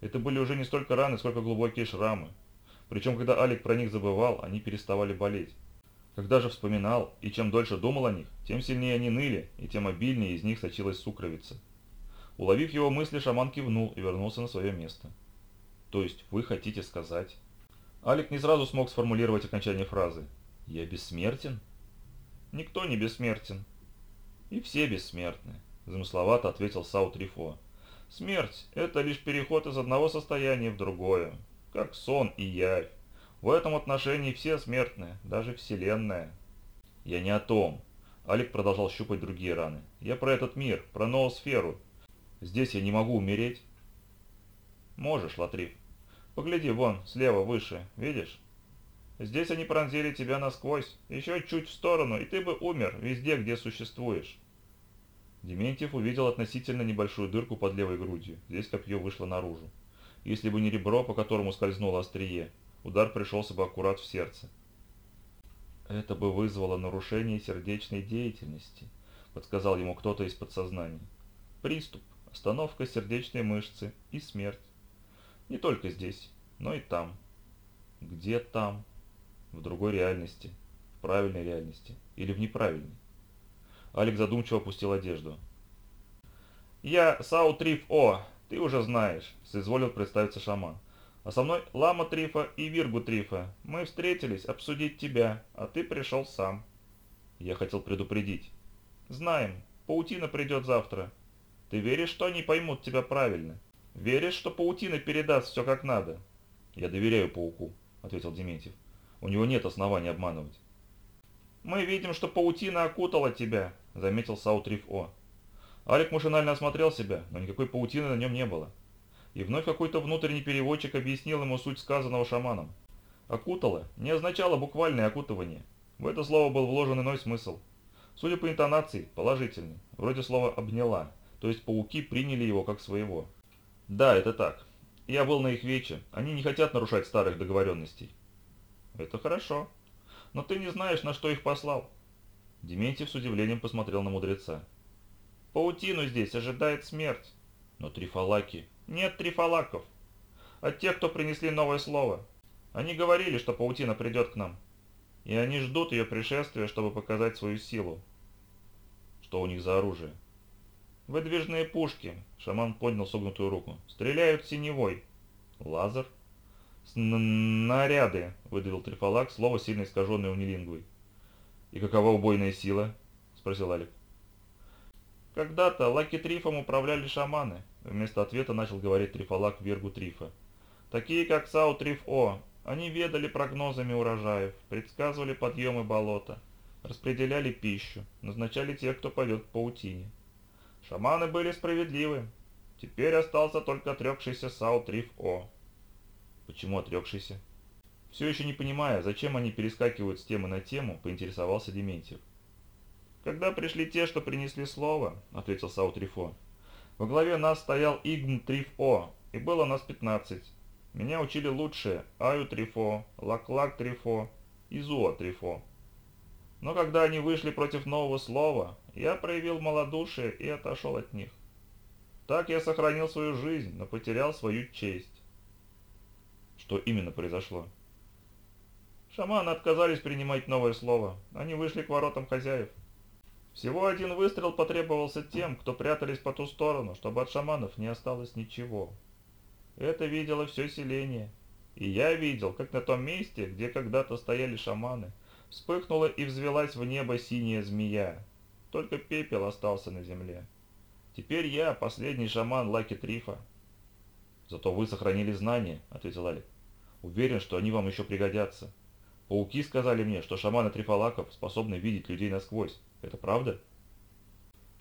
A: Это были уже не столько раны, сколько глубокие шрамы. Причем, когда Алик про них забывал, они переставали болеть. Когда же вспоминал, и чем дольше думал о них, тем сильнее они ныли, и тем обильнее из них сочилась сукровица. Уловив его мысли, шаман кивнул и вернулся на свое место. «То есть вы хотите сказать...» Алик не сразу смог сформулировать окончание фразы. «Я бессмертен?» «Никто не бессмертен. И все бессмертны», – замысловато ответил Сау Трифо. «Смерть – это лишь переход из одного состояния в другое, как сон и явь. В этом отношении все смертные, даже Вселенная. Я не о том. Алик продолжал щупать другие раны. Я про этот мир, про ноосферу. Здесь я не могу умереть. Можешь, Латриф. Погляди вон, слева, выше, видишь? Здесь они пронзили тебя насквозь, еще чуть в сторону, и ты бы умер везде, где существуешь. Дементьев увидел относительно небольшую дырку под левой грудью. Здесь копье вышло наружу. Если бы не ребро, по которому скользнуло острие, удар пришелся бы аккурат в сердце. «Это бы вызвало нарушение сердечной деятельности», – подсказал ему кто-то из подсознания. «Приступ, остановка сердечной мышцы и смерть. Не только здесь, но и там». «Где там?» «В другой реальности, в правильной реальности или в неправильной?» Алекс задумчиво опустил одежду. «Я Саутриф О, ты уже знаешь», – соизволил представиться шаман. «А со мной Лама Трифа и Виргу Трифа. Мы встретились обсудить тебя, а ты пришел сам». Я хотел предупредить. «Знаем, паутина придет завтра. Ты веришь, что они поймут тебя правильно? Веришь, что паутина передаст все как надо?» «Я доверяю пауку», – ответил Дементьев. «У него нет оснований обманывать». «Мы видим, что паутина окутала тебя», – заметил Саутриф О. Алик машинально осмотрел себя, но никакой паутины на нем не было. И вновь какой-то внутренний переводчик объяснил ему суть сказанного шаманом. «Окутало» не означало буквальное окутывание. В это слово был вложен иной смысл. Судя по интонации, положительный. Вроде слова «обняла», то есть пауки приняли его как своего. Да, это так. Я был на их вече. Они не хотят нарушать старых договоренностей. Это хорошо. Но ты не знаешь, на что их послал. Дементьев с удивлением посмотрел на мудреца. Паутину здесь ожидает смерть. Но трифалаки... Нет трифалаков. От тех, кто принесли новое слово. Они говорили, что паутина придет к нам. И они ждут ее пришествия, чтобы показать свою силу. Что у них за оружие? Выдвижные пушки. Шаман поднял согнутую руку. Стреляют синевой. Лазер? «Снаряды», — выдавил Трифалак, слово сильно искаженное унилингвой. «И какова убойная сила?» — спросил Алик. «Когда-то Лаки Трифом управляли шаманы», — вместо ответа начал говорить Трифалак Вергу Трифа. «Такие, как Сау Триф-О, они ведали прогнозами урожаев, предсказывали подъемы болота, распределяли пищу, назначали тех, кто пойдет к паутине. Шаманы были справедливы. Теперь остался только отрекшийся Сау Триф-О». «Почему отрекшийся?» Все еще не понимая, зачем они перескакивают с темы на тему, поинтересовался Дементьев. «Когда пришли те, что принесли слово», — ответил Саутрифо. «Во главе нас стоял Игн Трифо, и было нас пятнадцать. Меня учили лучшие Аю Трифо, Лаклак Трифо и Зуа Трифо. Но когда они вышли против нового слова, я проявил малодушие и отошел от них. Так я сохранил свою жизнь, но потерял свою честь. Что именно произошло? Шаманы отказались принимать новое слово. Они вышли к воротам хозяев. Всего один выстрел потребовался тем, кто прятались по ту сторону, чтобы от шаманов не осталось ничего. Это видело все селение. И я видел, как на том месте, где когда-то стояли шаманы, вспыхнула и взвелась в небо синяя змея. Только пепел остался на земле. Теперь я последний шаман Лаки Трифа. Зато вы сохранили знания, ответил Алик. Уверен, что они вам еще пригодятся. Пауки сказали мне, что шаманы Трифалаков способны видеть людей насквозь. Это правда?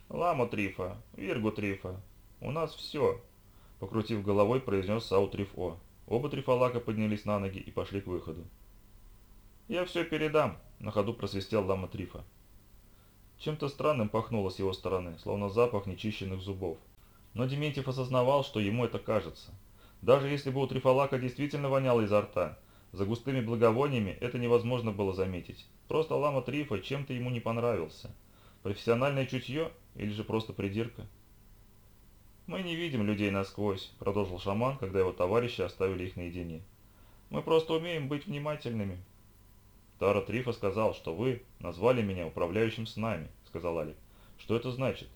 A: Лама Трифа, Виргу Трифа, у нас все, покрутив головой, произнес Сау Трифо. Оба Трифалака поднялись на ноги и пошли к выходу. «Я все передам», — на ходу просвистел Лама Трифа. Чем-то странным пахнуло с его стороны, словно запах нечищенных зубов. Но Дементьев осознавал, что ему это кажется. Даже если бы у Трифалака действительно воняло изо рта, за густыми благовониями это невозможно было заметить. Просто Лама Трифа чем-то ему не понравился. Профессиональное чутье или же просто придирка? «Мы не видим людей насквозь», – продолжил шаман, когда его товарищи оставили их наедине. «Мы просто умеем быть внимательными». «Тара Трифа сказал, что вы назвали меня управляющим с нами», – сказал Алик. «Что это значит?»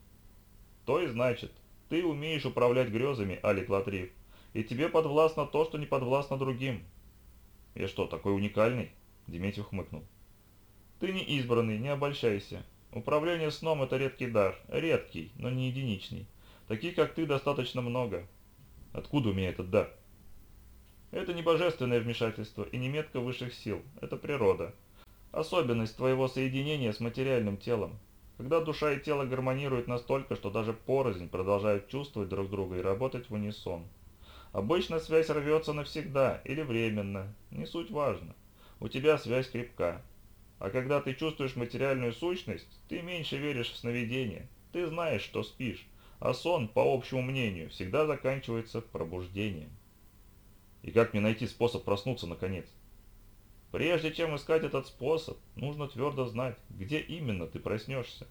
A: «То и значит. Ты умеешь управлять грезами, Алик Латриф, и тебе подвластно то, что не подвластно другим». «Я что, такой уникальный?» – Дементьев хмыкнул. «Ты не избранный, не обольщайся. Управление сном – это редкий дар. Редкий, но не единичный. Таких, как ты, достаточно много. Откуда у меня этот дар? Это не божественное вмешательство и не метка высших сил. Это природа. Особенность твоего соединения с материальным телом. Когда душа и тело гармонируют настолько, что даже порознь продолжают чувствовать друг друга и работать в унисон. Обычно связь рвется навсегда или временно, не суть важно. У тебя связь крепка. А когда ты чувствуешь материальную сущность, ты меньше веришь в сновидения. Ты знаешь, что спишь, а сон, по общему мнению, всегда заканчивается пробуждением. И как мне найти способ проснуться наконец? Прежде чем искать этот способ, нужно твердо знать, где именно ты проснешься.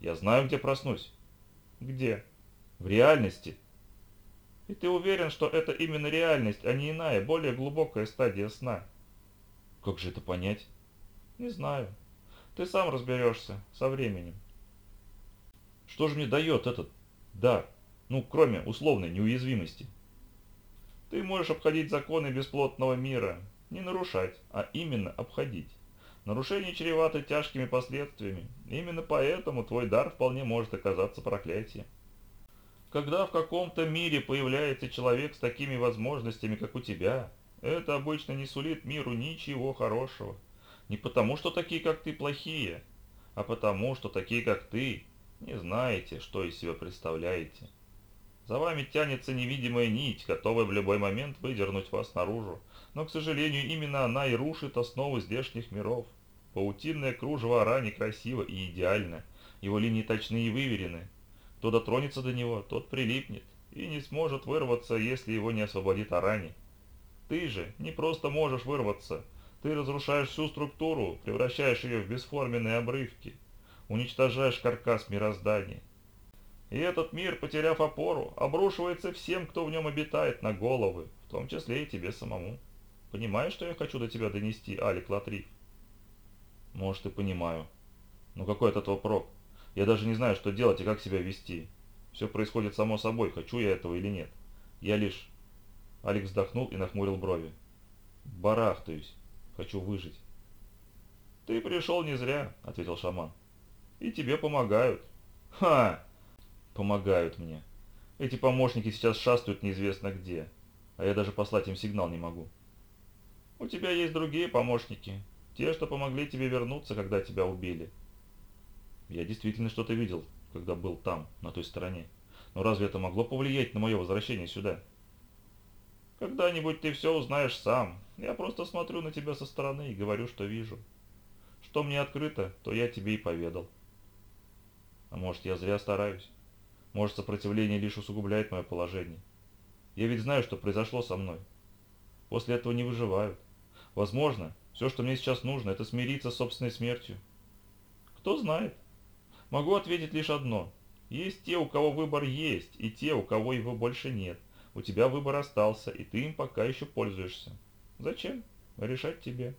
A: Я знаю, где проснусь. Где? В реальности. И ты уверен, что это именно реальность, а не иная, более глубокая стадия сна. Как же это понять? Не знаю. Ты сам разберешься со временем. Что же мне дает этот дар? Ну, кроме условной неуязвимости. Ты можешь обходить законы бесплотного мира. Не нарушать, а именно обходить. Нарушение чревато тяжкими последствиями. Именно поэтому твой дар вполне может оказаться проклятием. Когда в каком-то мире появляется человек с такими возможностями, как у тебя, это обычно не сулит миру ничего хорошего. Не потому, что такие, как ты, плохие, а потому, что такие, как ты, не знаете, что из себя представляете. За вами тянется невидимая нить, готовая в любой момент выдернуть вас наружу. Но, к сожалению, именно она и рушит основы здешних миров. Паутинное кружево Ара некрасиво и идеально. Его линии точны и выверены. Кто дотронется до него, тот прилипнет и не сможет вырваться, если его не освободит Арани. Ты же не просто можешь вырваться, ты разрушаешь всю структуру, превращаешь ее в бесформенные обрывки уничтожаешь каркас мироздания. И этот мир, потеряв опору, обрушивается всем, кто в нем обитает, на головы, в том числе и тебе самому. Понимаешь, что я хочу до тебя донести, Алик Латриф? Может, и понимаю. Но какой от этого прок? Я даже не знаю, что делать и как себя вести. Все происходит само собой, хочу я этого или нет. Я лишь... Алекс вздохнул и нахмурил брови. Барахтаюсь. Хочу выжить. «Ты пришел не зря», — ответил шаман. И тебе помогают. Ха! Помогают мне. Эти помощники сейчас шастают неизвестно где, а я даже послать им сигнал не могу. У тебя есть другие помощники, те, что помогли тебе вернуться, когда тебя убили. Я действительно что-то видел, когда был там, на той стороне. Но разве это могло повлиять на мое возвращение сюда? Когда-нибудь ты все узнаешь сам. Я просто смотрю на тебя со стороны и говорю, что вижу. Что мне открыто, то я тебе и поведал. А может, я зря стараюсь? Может, сопротивление лишь усугубляет мое положение? Я ведь знаю, что произошло со мной. После этого не выживают. Возможно, все, что мне сейчас нужно, это смириться с собственной смертью. Кто знает. Могу ответить лишь одно. Есть те, у кого выбор есть, и те, у кого его больше нет. У тебя выбор остался, и ты им пока еще пользуешься. Зачем? Решать тебе.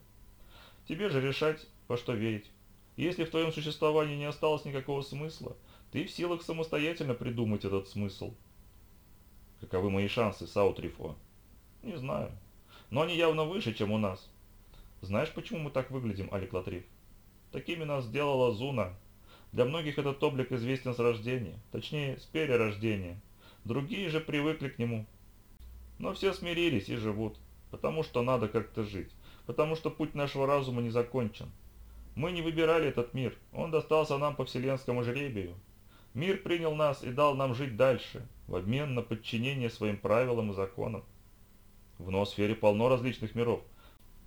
A: Тебе же решать, во что верить. Если в твоем существовании не осталось никакого смысла, ты в силах самостоятельно придумать этот смысл. Каковы мои шансы, Саутрифо? Не знаю. Но они явно выше, чем у нас. Знаешь, почему мы так выглядим, Алик Латриф? Такими нас сделала Зуна. Для многих этот облик известен с рождения, точнее, с перерождения. Другие же привыкли к нему. Но все смирились и живут, потому что надо как-то жить, потому что путь нашего разума не закончен. Мы не выбирали этот мир, он достался нам по вселенскому жребию. Мир принял нас и дал нам жить дальше, в обмен на подчинение своим правилам и законам. В ноосфере полно различных миров.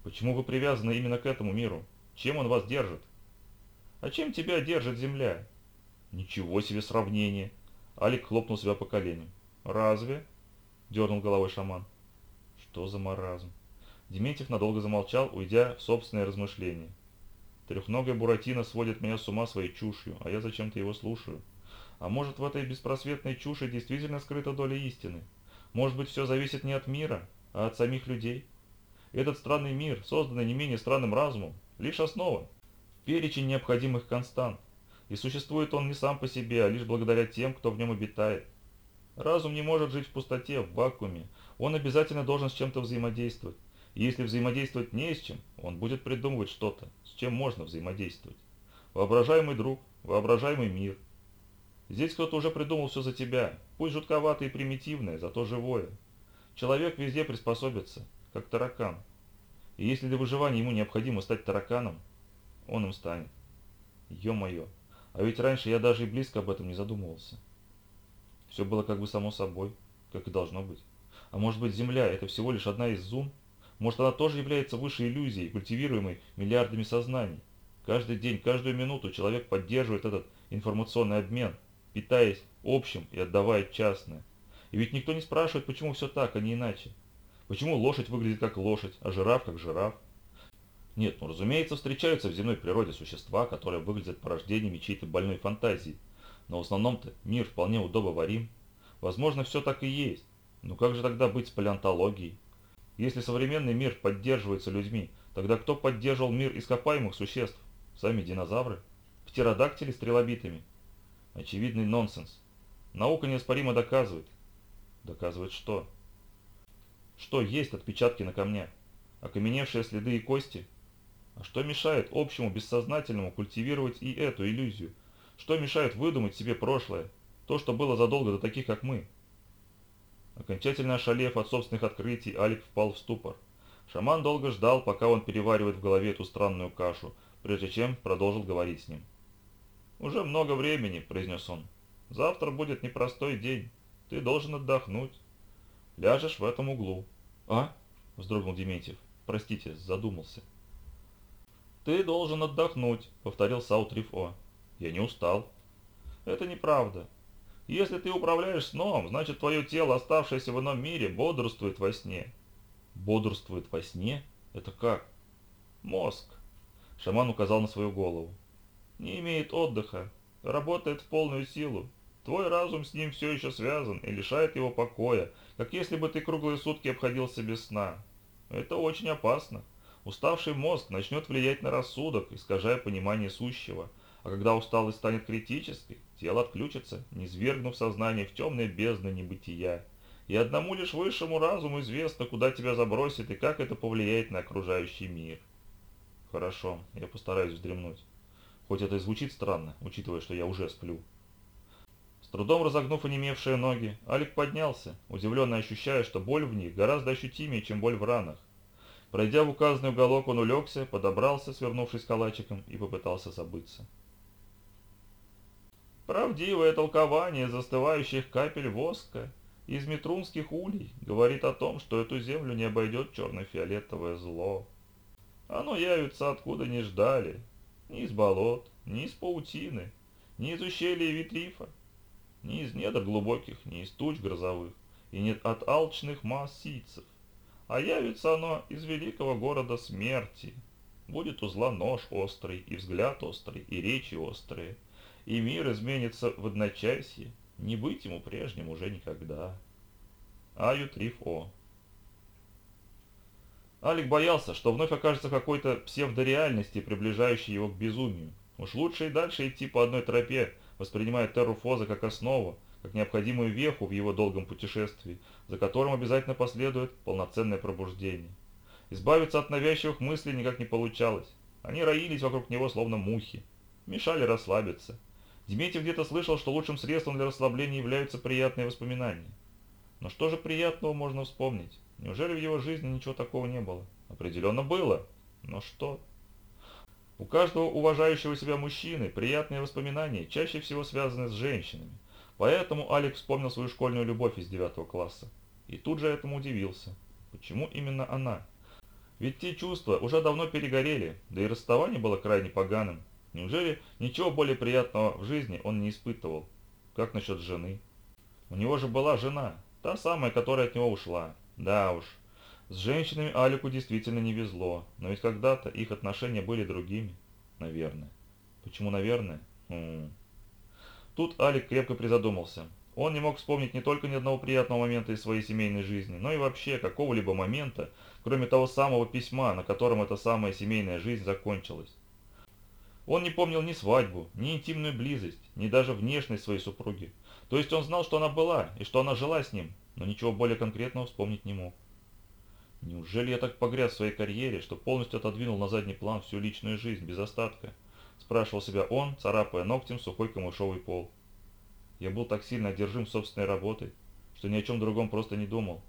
A: Почему вы привязаны именно к этому миру? Чем он вас держит? А чем тебя держит Земля? Ничего себе сравнение. Алик хлопнул себя по коленям. Разве? Дернул головой шаман. Что за маразм? Дементьев надолго замолчал, уйдя в собственное размышление. Трехногая Буратино сводит меня с ума своей чушью, а я зачем-то его слушаю. А может, в этой беспросветной чуши действительно скрыта доля истины? Может быть, все зависит не от мира, а от самих людей? Этот странный мир, созданный не менее странным разумом, лишь основа, перечень необходимых констант. И существует он не сам по себе, а лишь благодаря тем, кто в нем обитает. Разум не может жить в пустоте, в вакууме. Он обязательно должен с чем-то взаимодействовать. И если взаимодействовать не с чем, он будет придумывать что-то, с чем можно взаимодействовать. Воображаемый друг, воображаемый мир. Здесь кто-то уже придумал все за тебя, пусть жутковатое и примитивное, зато живое. Человек везде приспособится, как таракан. И если для выживания ему необходимо стать тараканом, он им станет. Ё-моё, а ведь раньше я даже и близко об этом не задумывался. Все было как бы само собой, как и должно быть. А может быть Земля – это всего лишь одна из зун? Может она тоже является высшей иллюзией, культивируемой миллиардами сознаний? Каждый день, каждую минуту человек поддерживает этот информационный обмен, питаясь общим и отдавая частное. И ведь никто не спрашивает, почему все так, а не иначе. Почему лошадь выглядит как лошадь, а жираф как жираф? Нет, ну разумеется, встречаются в земной природе существа, которые выглядят порождениями чьей-то больной фантазии. Но в основном-то мир вполне удобоварим. Возможно, все так и есть. Но как же тогда быть с палеонтологией? Если современный мир поддерживается людьми, тогда кто поддерживал мир ископаемых существ? Сами динозавры? Птеродактили с трилобитами? Очевидный нонсенс. Наука неоспоримо доказывает. Доказывает что? Что есть отпечатки на камнях? Окаменевшие следы и кости? Что мешает общему бессознательному культивировать и эту иллюзию? Что мешает выдумать себе прошлое? То, что было задолго до таких, как мы? Окончательно ошалев от собственных открытий, Алик впал в ступор. Шаман долго ждал, пока он переваривает в голове эту странную кашу, прежде чем продолжил говорить с ним. «Уже много времени», – произнес он. «Завтра будет непростой день. Ты должен отдохнуть. Ляжешь в этом углу». «А?» – вздрогнул Дементьев. «Простите, задумался». «Ты должен отдохнуть», — повторил Саутрифо. «Я не устал». «Это неправда. Если ты управляешь сном, значит твое тело, оставшееся в ином мире, бодрствует во сне». «Бодрствует во сне? Это как?» «Мозг», — шаман указал на свою голову. «Не имеет отдыха, работает в полную силу. Твой разум с ним все еще связан и лишает его покоя, как если бы ты круглые сутки обходился без сна. Это очень опасно. Уставший мозг начнет влиять на рассудок, искажая понимание сущего, а когда усталость станет критической, тело отключится, низвергнув сознание в темные бездны небытия. И одному лишь высшему разуму известно, куда тебя забросит и как это повлияет на окружающий мир. Хорошо, я постараюсь вздремнуть. Хоть это и звучит странно, учитывая, что я уже сплю. С трудом разогнув онемевшие ноги, Алик поднялся, удивленно ощущая, что боль в них гораздо ощутимее, чем боль в ранах. Пройдя в указанный уголок, он улегся, подобрался, свернувшись калачиком, и попытался забыться. Правдивое толкование застывающих капель воска из метрунских улей говорит о том, что эту землю не обойдет черно-фиолетовое зло. Оно явится откуда не ждали, ни из болот, ни из паутины, ни из ущелья Витрифа, ни из недр глубоких, ни из туч грозовых, и не от алчных масс сийцев а явится оно из великого города смерти. Будет у зла нож острый, и взгляд острый, и речи острые. и мир изменится в одночасье, не быть ему прежним уже никогда. Аю Триф О. Алик боялся, что вновь окажется какой-то псевдореальности, приближающей его к безумию. Уж лучше и дальше идти по одной тропе, воспринимая Терру Фоза как основу, как необходимую веху в его долгом путешествии, за которым обязательно последует полноценное пробуждение. Избавиться от навязчивых мыслей никак не получалось. Они роились вокруг него словно мухи. Мешали расслабиться. Деметьев где-то слышал, что лучшим средством для расслабления являются приятные воспоминания. Но что же приятного можно вспомнить? Неужели в его жизни ничего такого не было? Определенно было. Но что? У каждого уважающего себя мужчины приятные воспоминания чаще всего связаны с женщинами. Поэтому Алекс вспомнил свою школьную любовь из девятого класса. И тут же этому удивился. Почему именно она? Ведь те чувства уже давно перегорели, да и расставание было крайне поганым. Неужели ничего более приятного в жизни он не испытывал? Как насчет жены? У него же была жена, та самая, которая от него ушла. Да уж, с женщинами Алику действительно не везло, но ведь когда-то их отношения были другими. Наверное. Почему наверное? М -м -м. Тут Алик крепко призадумался. Он не мог вспомнить не только ни одного приятного момента из своей семейной жизни, но и вообще какого-либо момента, кроме того самого письма, на котором эта самая семейная жизнь закончилась. Он не помнил ни свадьбу, ни интимную близость, ни даже внешность своей супруги. То есть он знал, что она была и что она жила с ним, но ничего более конкретного вспомнить не мог. Неужели я так погряз в своей карьере, что полностью отодвинул на задний план всю личную жизнь без остатка? Спрашивал себя он, царапая ногтем сухой камышовый пол. Я был так сильно одержим собственной работой, что ни о чем другом просто не думал.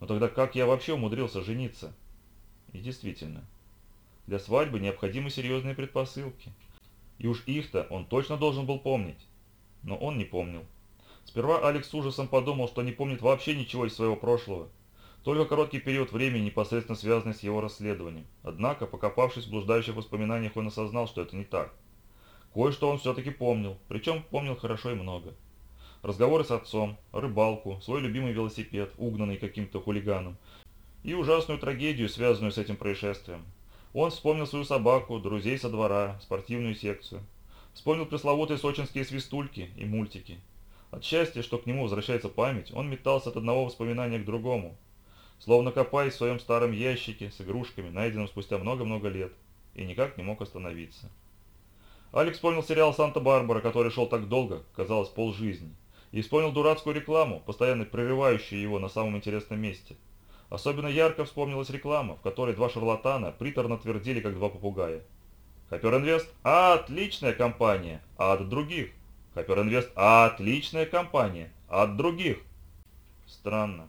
A: Но тогда как я вообще умудрился жениться? И действительно, для свадьбы необходимы серьезные предпосылки. И уж их-то он точно должен был помнить. Но он не помнил. Сперва Алекс с ужасом подумал, что не помнит вообще ничего из своего прошлого. Только короткий период времени, непосредственно связанный с его расследованием. Однако, покопавшись в блуждающих воспоминаниях, он осознал, что это не так. Кое-что он все-таки помнил, причем помнил хорошо и много. Разговоры с отцом, рыбалку, свой любимый велосипед, угнанный каким-то хулиганом, и ужасную трагедию, связанную с этим происшествием. Он вспомнил свою собаку, друзей со двора, спортивную секцию. Вспомнил пресловутые сочинские свистульки и мультики. От счастья, что к нему возвращается память, он метался от одного воспоминания к другому, словно копаясь в своем старом ящике с игрушками, найденном спустя много-много лет, и никак не мог остановиться. Алекс вспомнил сериал «Санта-Барбара», который шел так долго, казалось, полжизни, и вспомнил дурацкую рекламу, постоянно прерывающую его на самом интересном месте. Особенно ярко вспомнилась реклама, в которой два шарлатана приторно твердили, как два попугая. Хоппер Инвест – отличная компания, а от других. Хоппер Инвест – отличная компания, а от других. Странно.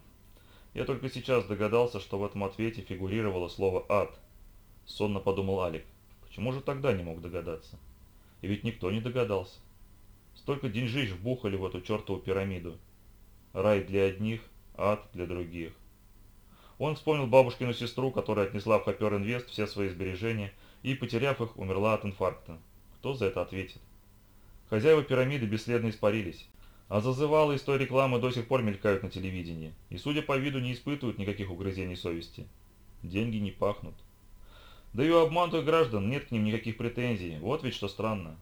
A: Я только сейчас догадался, что в этом ответе фигурировало слово «ад». Сонно подумал Алик. Почему же тогда не мог догадаться? И ведь никто не догадался. Столько деньжищ вбухали в эту чертову пирамиду. Рай для одних, ад для других. Он вспомнил бабушкину сестру, которая отнесла в Хоппер Инвест все свои сбережения и, потеряв их, умерла от инфаркта. Кто за это ответит? Хозяева пирамиды бесследно испарились. А зазывалы из той рекламы до сих пор мелькают на телевидении и, судя по виду, не испытывают никаких угрызений совести. Деньги не пахнут. Да и у обманутых граждан нет к ним никаких претензий, вот ведь что странно.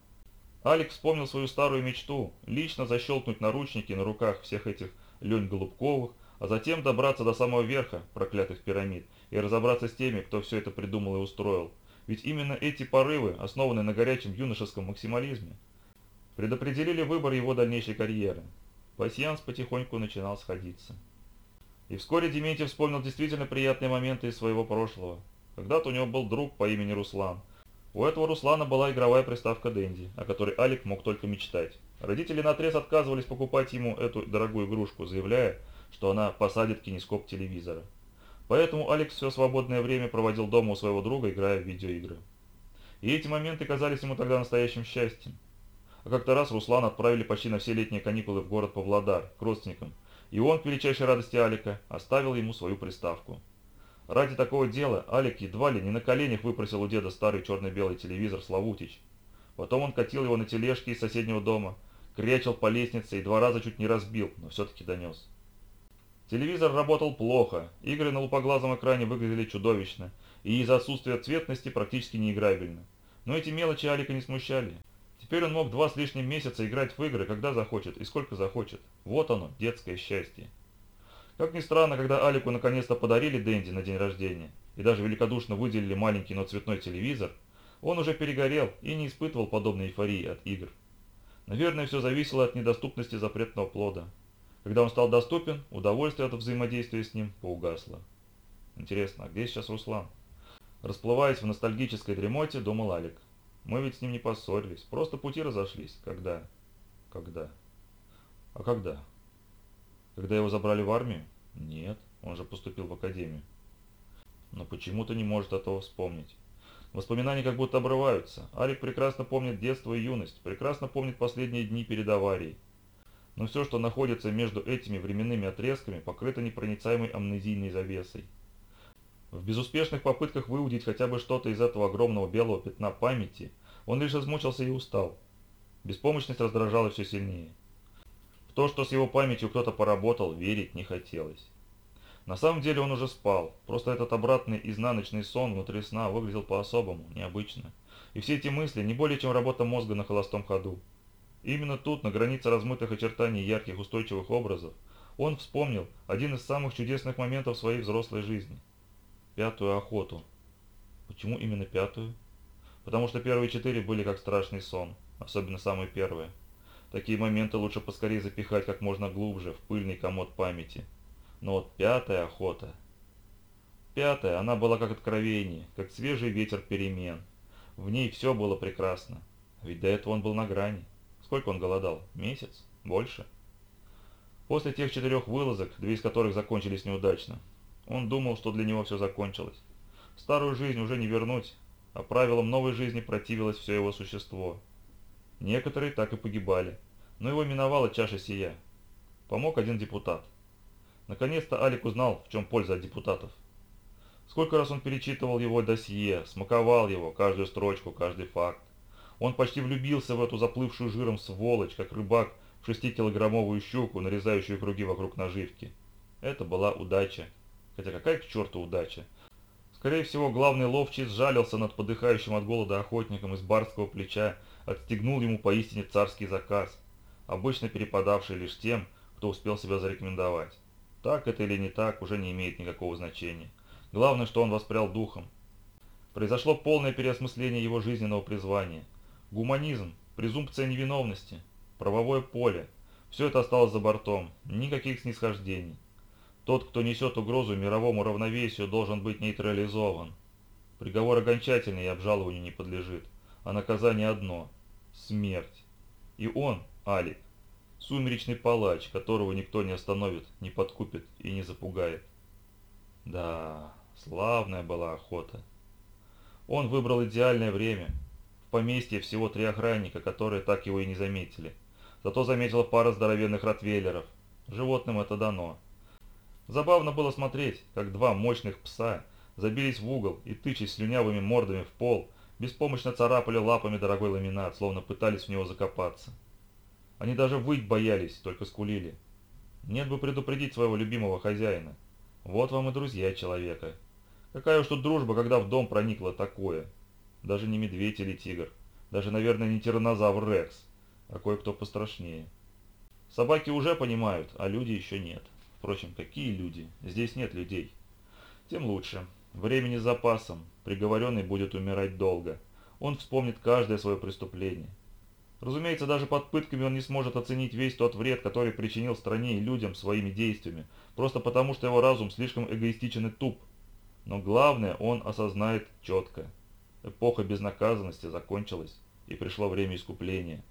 A: Алекс вспомнил свою старую мечту – лично защелкнуть наручники на руках всех этих Лень Голубковых, а затем добраться до самого верха проклятых пирамид и разобраться с теми, кто все это придумал и устроил. Ведь именно эти порывы, основанные на горячем юношеском максимализме, предопределили выбор его дальнейшей карьеры. Пассианс потихоньку начинал сходиться. И вскоре Дементьев вспомнил действительно приятные моменты из своего прошлого – когда-то у него был друг по имени Руслан. У этого Руслана была игровая приставка Дэнди, о которой Алик мог только мечтать. Родители наотрез отказывались покупать ему эту дорогую игрушку, заявляя, что она посадит кинескоп телевизора. Поэтому Алекс все свободное время проводил дома у своего друга, играя в видеоигры. И эти моменты казались ему тогда настоящим счастьем. А как-то раз Руслан отправили почти на все летние каникулы в город Павлодар, к родственникам, и он, к величайшей радости Алика, оставил ему свою приставку. Ради такого дела Алик едва ли не на коленях выпросил у деда старый черно-белый телевизор Славутич. Потом он катил его на тележке из соседнего дома, крячил по лестнице и два раза чуть не разбил, но все-таки донес. Телевизор работал плохо, игры на лупоглазом экране выглядели чудовищно и из-за отсутствия цветности практически неиграбельно. Но эти мелочи Алика не смущали. Теперь он мог два с лишним месяца играть в игры, когда захочет и сколько захочет. Вот оно, детское счастье. Как ни странно, когда Алику наконец-то подарили Дэнди на день рождения и даже великодушно выделили маленький, но цветной телевизор, он уже перегорел и не испытывал подобной эйфории от игр. Наверное, все зависело от недоступности запретного плода. Когда он стал доступен, удовольствие от взаимодействия с ним поугасло. Интересно, а где сейчас Руслан? Расплываясь в ностальгической дремоте, думал Алик. Мы ведь с ним не поссорились, просто пути разошлись. Когда? Когда? А когда? Когда его забрали в армию? Нет, он же поступил в академию. Но почему-то не может этого вспомнить. Воспоминания как будто обрываются. Алик прекрасно помнит детство и юность, прекрасно помнит последние дни перед аварией. Но все, что находится между этими временными отрезками, покрыто непроницаемой амнезийной завесой. В безуспешных попытках выудить хотя бы что-то из этого огромного белого пятна памяти, он лишь измучился и устал. Беспомощность раздражала все сильнее. В то, что с его памятью кто-то поработал, верить не хотелось. На самом деле он уже спал, просто этот обратный изнаночный сон внутри сна выглядел по-особому, необычно. И все эти мысли не более чем работа мозга на холостом ходу. Именно тут, на границе размытых очертаний ярких устойчивых образов, он вспомнил один из самых чудесных моментов своей взрослой жизни – Пятую охоту. Почему именно пятую? Потому что первые четыре были как страшный сон, особенно самые первые. Такие моменты лучше поскорее запихать как можно глубже в пыльный комод памяти. Но вот пятая охота... Пятая, она была как откровение, как свежий ветер перемен. В ней все было прекрасно. Ведь до этого он был на грани. Сколько он голодал? Месяц? Больше? После тех четырех вылазок, две из которых закончились неудачно, он думал, что для него все закончилось. Старую жизнь уже не вернуть, а правилам новой жизни противилось все его существо. Некоторые так и погибали, но его миновала чаша сия. Помог один депутат. Наконец-то Алик узнал, в чем польза от депутатов. Сколько раз он перечитывал его досье, смаковал его, каждую строчку, каждый факт. Он почти влюбился в эту заплывшую жиром сволочь, как рыбак в шестикилограммовую щуку, нарезающую круги вокруг наживки. Это была удача. Хотя какая к черту удача. Скорее всего, главный ловчий сжалился над подыхающим от голода охотником из барского плеча, отстегнул ему поистине царский заказ, обычно перепадавший лишь тем, кто успел себя зарекомендовать. Так это или не так, уже не имеет никакого значения. Главное, что он воспрял духом. Произошло полное переосмысление его жизненного призвания. Гуманизм, презумпция невиновности, правовое поле – все это осталось за бортом, никаких снисхождений. Тот, кто несет угрозу мировому равновесию, должен быть нейтрализован. Приговор окончательный и обжалованию не подлежит, а наказание одно – смерть. И он, Алик, сумеречный палач, которого никто не остановит, не подкупит и не запугает. Да, славная была охота. Он выбрал идеальное время. В поместье всего три охранника, которые так его и не заметили. Зато заметила пара здоровенных ротвейлеров. Животным это дано. Забавно было смотреть, как два мощных пса забились в угол и, тычась слюнявыми мордами в пол, беспомощно царапали лапами дорогой ламинат, словно пытались в него закопаться. Они даже выть боялись, только скулили. Нет бы предупредить своего любимого хозяина. Вот вам и друзья человека. Какая уж тут дружба, когда в дом проникло такое. Даже не медведь или тигр. Даже, наверное, не тиранозавр Рекс, а кое-кто пострашнее. Собаки уже понимают, а люди еще нет. Впрочем, какие люди? Здесь нет людей. Тем лучше. Времени с запасом. Приговоренный будет умирать долго. Он вспомнит каждое свое преступление. Разумеется, даже под пытками он не сможет оценить весь тот вред, который причинил стране и людям своими действиями, просто потому что его разум слишком эгоистичен и туп. Но главное он осознает четко. Эпоха безнаказанности закончилась, и пришло время искупления.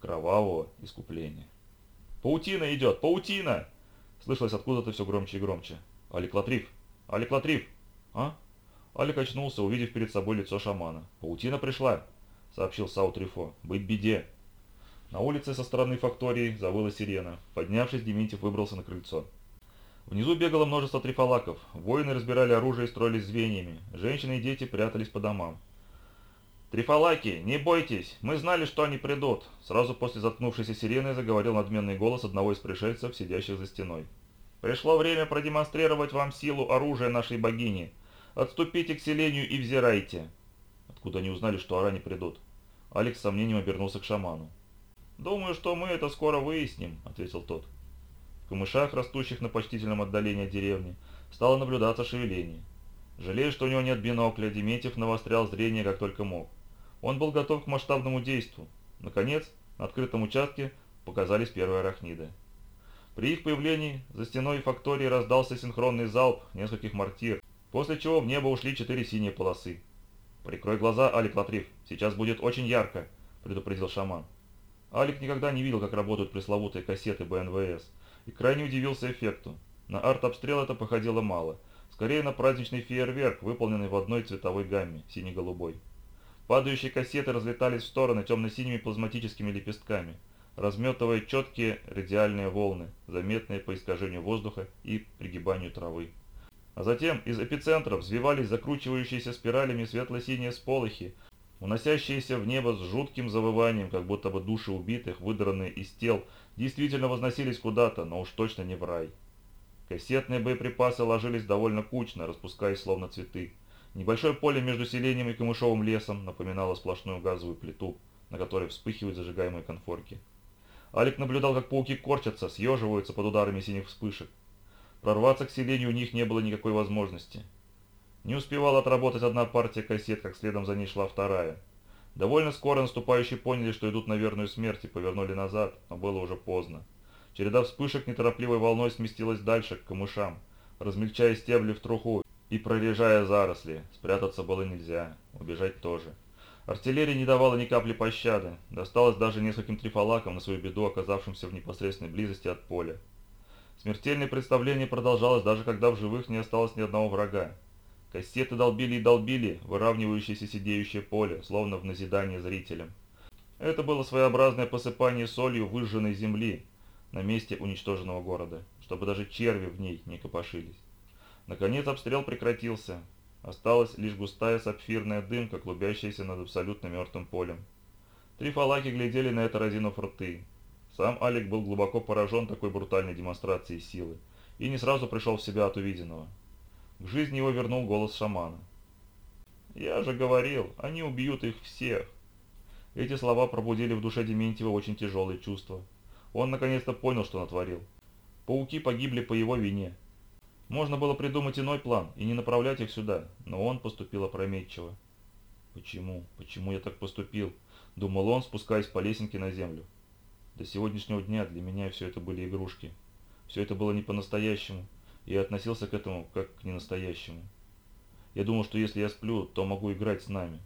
A: Кровавого искупления. «Паутина идет! Паутина!» Слышалось откуда-то все громче и громче. «Алик Латриф! Алик Латриф!» «А?» Алик очнулся, увидев перед собой лицо шамана. «Паутина пришла!» — сообщил Сау Трифо. «Быть беде!» На улице со стороны фактории завыла сирена. Поднявшись, Дементьев выбрался на крыльцо. Внизу бегало множество трифалаков. Воины разбирали оружие и строились звеньями. Женщины и дети прятались по домам. «Трифалаки, не бойтесь! Мы знали, что они придут!» Сразу после заткнувшейся сирены заговорил надменный голос одного из пришельцев, сидящих за стеной. «Пришло время продемонстрировать вам силу оружия нашей богини. Отступите к селению и взирайте!» Откуда они узнали, что аране придут? Алекс с сомнением обернулся к шаману. «Думаю, что мы это скоро выясним», — ответил тот. В камышах, растущих на почтительном отдалении от деревни, стало наблюдаться шевеление. Жалея, что у него нет бинокля, Дементьев навострял зрение как только мог. Он был готов к масштабному действу. Наконец, на открытом участке показались первые арахниды. При их появлении за стеной фактории раздался синхронный залп нескольких мортир, после чего в небо ушли четыре синие полосы. «Прикрой глаза, Алик Латриф, сейчас будет очень ярко», – предупредил шаман. Алик никогда не видел, как работают пресловутые кассеты БНВС, и крайне удивился эффекту. На арт-обстрел это походило мало, скорее на праздничный фейерверк, выполненный в одной цветовой гамме, сине-голубой. Падающие кассеты разлетались в стороны темно-синими плазматическими лепестками, разметывая четкие радиальные волны, заметные по искажению воздуха и пригибанию травы. А затем из эпицентра взвивались закручивающиеся спиралями светло-синие сполохи, уносящиеся в небо с жутким завыванием, как будто бы души убитых, выдранные из тел, действительно возносились куда-то, но уж точно не в рай. Кассетные боеприпасы ложились довольно кучно, распускаясь словно цветы. Небольшое поле между селением и камышовым лесом напоминало сплошную газовую плиту, на которой вспыхивают зажигаемые конфорки. Алик наблюдал, как пауки корчатся, съеживаются под ударами синих вспышек. Прорваться к селению у них не было никакой возможности. Не успевала отработать одна партия кассет, как следом за ней шла вторая. Довольно скоро наступающие поняли, что идут на верную смерть и повернули назад, но было уже поздно. Череда вспышек неторопливой волной сместилась дальше, к камышам, размельчая стебли в труху и прорежая заросли, спрятаться было нельзя, убежать тоже. Артиллерия не давала ни капли пощады, досталось даже нескольким трифалакам на свою беду, оказавшимся в непосредственной близости от поля. Смертельное представление продолжалось даже когда в живых не осталось ни одного врага. Кассеты долбили и долбили выравнивающееся сидеющее поле, словно в назидание зрителям. Это было своеобразное посыпание солью выжженной земли на месте уничтоженного города, чтобы даже черви в ней не копошились. Наконец обстрел прекратился. Осталась лишь густая сапфирная дымка, клубящаяся над абсолютно мертвым полем. Три фалаки глядели на это разинув рты. Сам Алик был глубоко поражен такой брутальной демонстрацией силы и не сразу пришел в себя от увиденного. К жизни его вернул голос шамана. «Я же говорил, они убьют их всех!» Эти слова пробудили в душе Дементьева очень тяжелые чувства. Он наконец-то понял, что натворил. Пауки погибли по его вине, можно было придумать иной план и не направлять их сюда, но он поступил опрометчиво. «Почему? Почему я так поступил?» – думал он, спускаясь по лесенке на землю. До сегодняшнего дня для меня все это были игрушки. Все это было не по-настоящему, и я относился к этому как к ненастоящему. Я думал, что если я сплю, то могу играть с нами.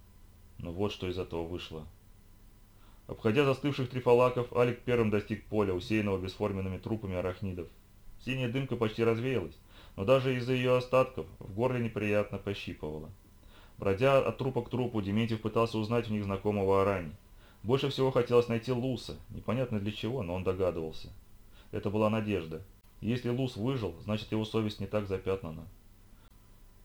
A: Но вот что из этого вышло. Обходя застывших трифалаков, Алик первым достиг поля, усеянного бесформенными трупами арахнидов. Синяя дымка почти развеялась, но даже из-за ее остатков в горле неприятно пощипывало. Бродя от трупа к трупу, Дементьев пытался узнать в них знакомого Арани. Больше всего хотелось найти Луса, непонятно для чего, но он догадывался. Это была надежда. Если Лус выжил, значит его совесть не так запятнана.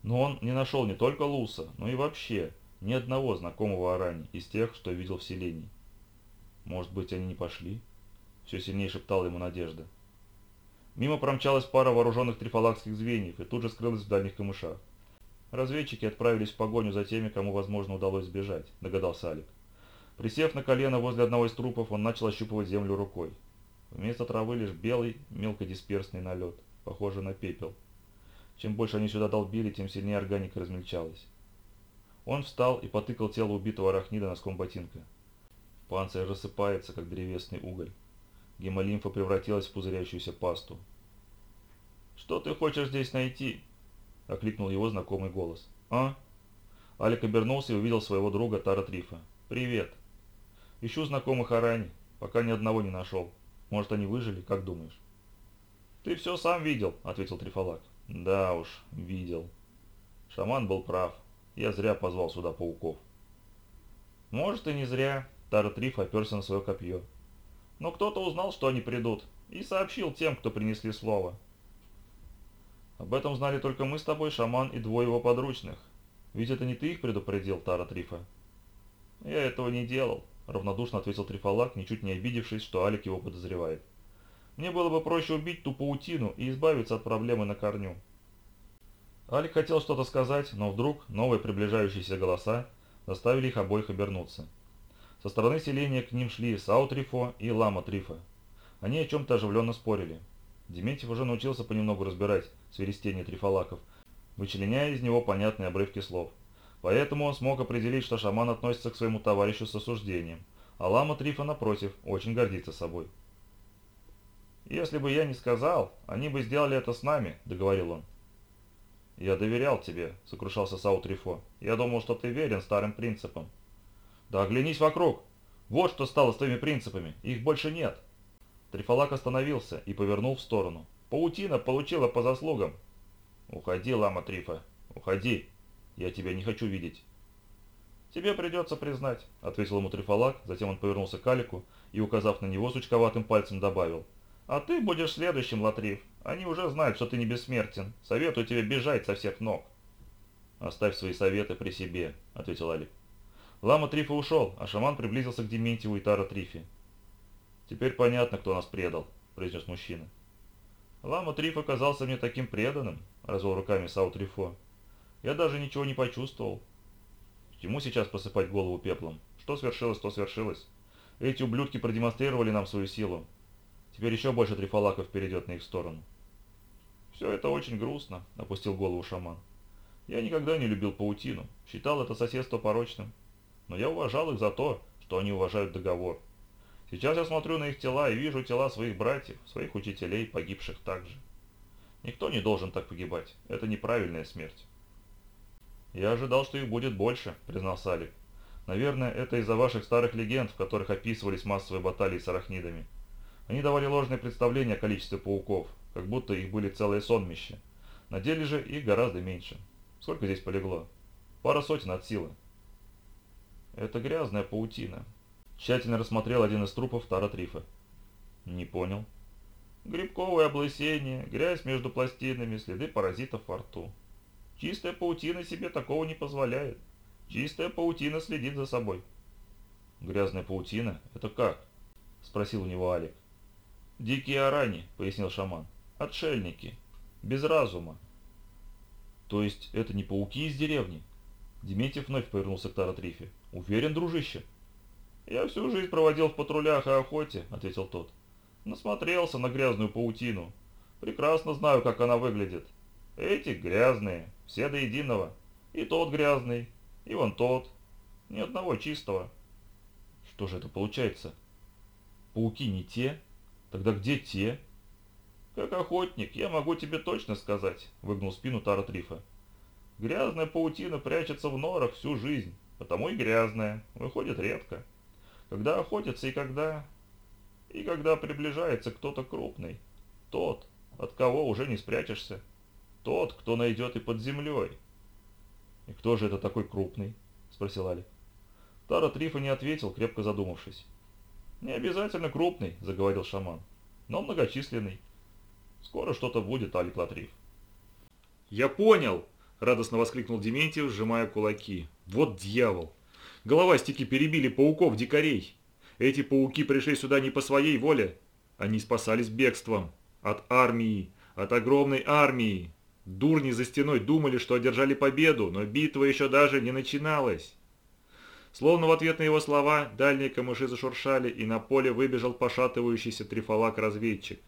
A: Но он не нашел не только Луса, но и вообще ни одного знакомого Арани из тех, что видел в селении. Может быть, они не пошли? Все сильнее шептала ему надежда. Мимо промчалась пара вооруженных трифалакских звеньев и тут же скрылась в дальних камышах. Разведчики отправились в погоню за теми, кому, возможно, удалось сбежать, догадался Алик. Присев на колено возле одного из трупов, он начал ощупывать землю рукой. Вместо травы лишь белый, мелкодисперсный налет, похожий на пепел. Чем больше они сюда долбили, тем сильнее органика размельчалась. Он встал и потыкал тело убитого арахнида носком ботинка. Панцирь рассыпается, как древесный уголь. Гемолимфа превратилась в пузырящуюся пасту. «Что ты хочешь здесь найти?» – окликнул его знакомый голос. «А?» Алик обернулся и увидел своего друга Тара Трифа. «Привет. Ищу знакомых Арани, пока ни одного не нашел. Может, они выжили, как думаешь?» «Ты все сам видел», – ответил Трифалак. «Да уж, видел. Шаман был прав. Я зря позвал сюда пауков». «Может, и не зря», – Тара Триф оперся на свое копье. Но кто-то узнал, что они придут, и сообщил тем, кто принесли слово. Об этом знали только мы с тобой, шаман и двое его подручных. Ведь это не ты их предупредил, Тара Трифа. Я этого не делал, равнодушно ответил Трифалак, ничуть не обидевшись, что Алик его подозревает. Мне было бы проще убить ту паутину и избавиться от проблемы на корню. Алик хотел что-то сказать, но вдруг новые приближающиеся голоса заставили их обоих обернуться. Со стороны селения к ним шли Саутрифо и Лама Трифа. Они о чем-то оживленно спорили. Дементьев уже научился понемногу разбирать свиристение трифалаков, вычленяя из него понятные обрывки слов. Поэтому он смог определить, что шаман относится к своему товарищу с осуждением, а Лама Трифа, напротив, очень гордится собой. «Если бы я не сказал, они бы сделали это с нами», — договорил он. «Я доверял тебе», — сокрушался Сау Трифо. «Я думал, что ты верен старым принципам». «Да оглянись вокруг! Вот что стало с твоими принципами, их больше нет!» Трифалак остановился и повернул в сторону. «Паутина получила по заслугам!» «Уходи, лама Трифа, уходи! Я тебя не хочу видеть!» «Тебе придется признать», — ответил ему Трифалак, затем он повернулся к Алику и, указав на него сучковатым пальцем, добавил. «А ты будешь следующим, Латриф. Они уже знают, что ты не бессмертен. Советую тебе бежать со всех ног». «Оставь свои советы при себе», — ответил Алик. Лама Трифа ушел, а шаман приблизился к Дементьеву и Тара Трифе. «Теперь понятно, кто нас предал», — произнес мужчина. «Лама Триф оказался мне таким преданным», — развел руками Сау Трифо. «Я даже ничего не почувствовал. К чему сейчас посыпать голову пеплом? Что свершилось, то свершилось. Эти ублюдки продемонстрировали нам свою силу. Теперь еще больше трифалаков перейдет на их сторону». «Все это очень грустно», — опустил голову шаман. «Я никогда не любил паутину, считал это соседство порочным. Но я уважал их за то, что они уважают договор. Сейчас я смотрю на их тела и вижу тела своих братьев, своих учителей, погибших также. Никто не должен так погибать. Это неправильная смерть. Я ожидал, что их будет больше, признал Салик. Наверное, это из-за ваших старых легенд, в которых описывались массовые баталии с арахнидами. Они давали ложное представление о количестве пауков, как будто их были целые сонмища. На деле же их гораздо меньше. Сколько здесь полегло? Пара сотен от силы. Это грязная паутина, Тщательно рассмотрел один из трупов Тара Трифа. Не понял. Грибковое облысение, грязь между пластинами, следы паразитов во рту. Чистая паутина себе такого не позволяет. Чистая паутина следит за собой. Грязная паутина? Это как? Спросил у него Алик. Дикие арани, пояснил шаман. Отшельники. Без разума. То есть это не пауки из деревни? Дементьев вновь повернулся к Таратрифе. Уверен, дружище? «Я всю жизнь проводил в патрулях и охоте», — ответил тот. «Насмотрелся на грязную паутину. Прекрасно знаю, как она выглядит. Эти грязные, все до единого. И тот грязный, и вон тот. Ни одного чистого». «Что же это получается? Пауки не те? Тогда где те?» «Как охотник, я могу тебе точно сказать», — выгнул спину Тара Трифа. «Грязная паутина прячется в норах всю жизнь, потому и грязная, выходит редко». Когда охотятся и когда... И когда приближается кто-то крупный. Тот, от кого уже не спрячешься. Тот, кто найдет и под землей. «И кто же это такой крупный?» – спросил Алик. Тара Трифа не ответил, крепко задумавшись. «Не обязательно крупный», – заговорил шаман, – «но многочисленный. Скоро что-то будет, Алик Латриф».
B: «Я понял!» – радостно воскликнул Дементьев, сжимая кулаки. «Вот дьявол! Головастики перебили пауков-дикарей. Эти пауки пришли сюда не по своей воле. Они спасались бегством. От армии. От огромной армии. Дурни за стеной думали, что одержали победу, но битва еще даже не начиналась. Словно в ответ на его слова, дальние камыши зашуршали, и на поле выбежал пошатывающийся трифалак-разведчик.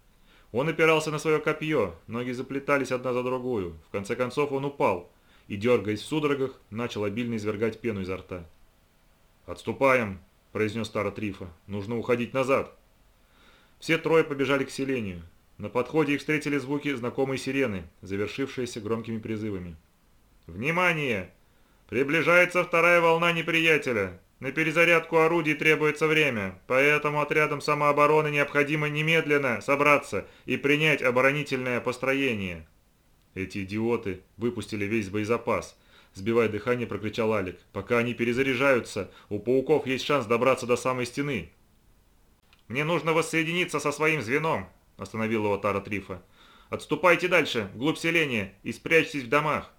B: Он опирался на свое копье, ноги заплетались одна за другую. В конце концов он упал и, дергаясь в судорогах, начал обильно извергать пену изо рта. «Отступаем», – произнес Тара Трифа. «Нужно уходить назад». Все трое побежали к селению. На подходе их встретили звуки знакомой сирены, завершившиеся громкими призывами. «Внимание! Приближается вторая волна неприятеля. На перезарядку орудий требуется время, поэтому отрядам самообороны необходимо немедленно собраться и принять оборонительное построение». Эти идиоты выпустили весь боезапас – Сбивая дыхание, прокричал Алик. «Пока они перезаряжаются, у пауков есть шанс добраться до самой стены». «Мне нужно воссоединиться со своим звеном», – остановил его Тара Трифа. «Отступайте дальше, вглубь селения, и спрячьтесь в домах».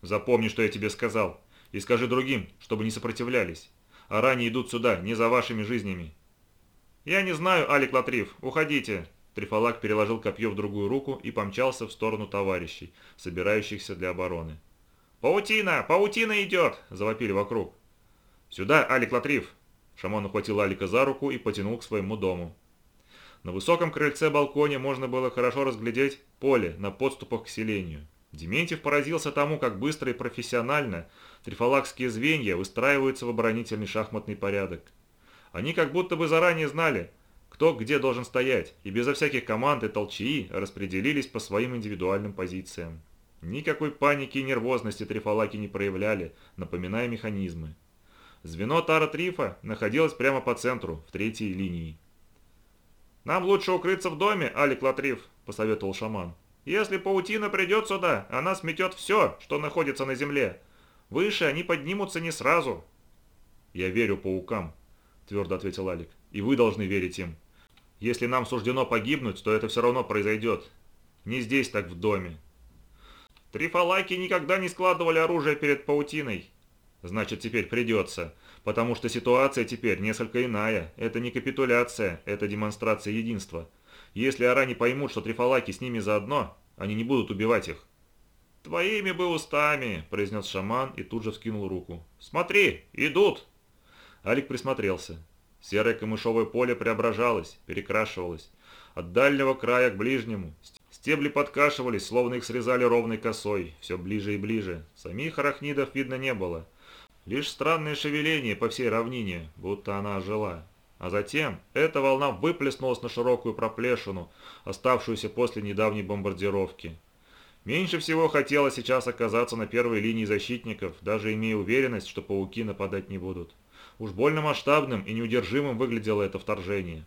B: «Запомни, что я тебе сказал, и скажи другим, чтобы не сопротивлялись. А ранее идут сюда, не за вашими жизнями». «Я не знаю, Алик Латриф, уходите», Трифалак переложил копье в другую руку и помчался в сторону товарищей, собирающихся для обороны. «Паутина! Паутина идет!» – завопили вокруг. «Сюда, Алик Латриф!» Шаман ухватил Алика за руку и потянул к своему дому. На высоком крыльце-балконе можно было хорошо разглядеть поле на подступах к селению. Дементьев поразился тому, как быстро и профессионально трифалакские звенья выстраиваются в оборонительный шахматный порядок. Они как будто бы заранее знали, кто где должен стоять, и безо всяких команд и толчии распределились по своим индивидуальным позициям. Никакой паники и нервозности трифалаки не проявляли, напоминая механизмы. Звено Тара-Трифа находилось прямо по центру, в третьей линии. «Нам лучше укрыться в доме, Алик Латриф», – посоветовал шаман. «Если паутина придет сюда, она сметет все, что находится на земле. Выше они поднимутся не сразу». «Я верю паукам», – твердо ответил Алик. «И вы должны верить им. Если нам суждено погибнуть, то это все равно произойдет. Не здесь, так в доме». «Трифалаки никогда не складывали оружие перед паутиной», Значит, теперь придется, потому что ситуация теперь несколько иная. Это не капитуляция, это демонстрация единства. Если арани поймут, что трифалаки с ними заодно, они не будут убивать их. «Твоими бы устами», – произнес шаман и тут же вскинул руку. «Смотри, идут!» Алик присмотрелся. Серое камышовое поле преображалось, перекрашивалось. От дальнего края к ближнему. Стебли подкашивались, словно их срезали ровной косой. Все ближе и ближе. Самих арахнидов видно не было. Лишь странное шевеление по всей равнине, будто она ожила. А затем эта волна выплеснулась на широкую проплешину, оставшуюся после недавней бомбардировки. Меньше всего хотелось сейчас оказаться на первой линии защитников, даже имея уверенность, что пауки нападать не будут. Уж больно масштабным и неудержимым выглядело это вторжение.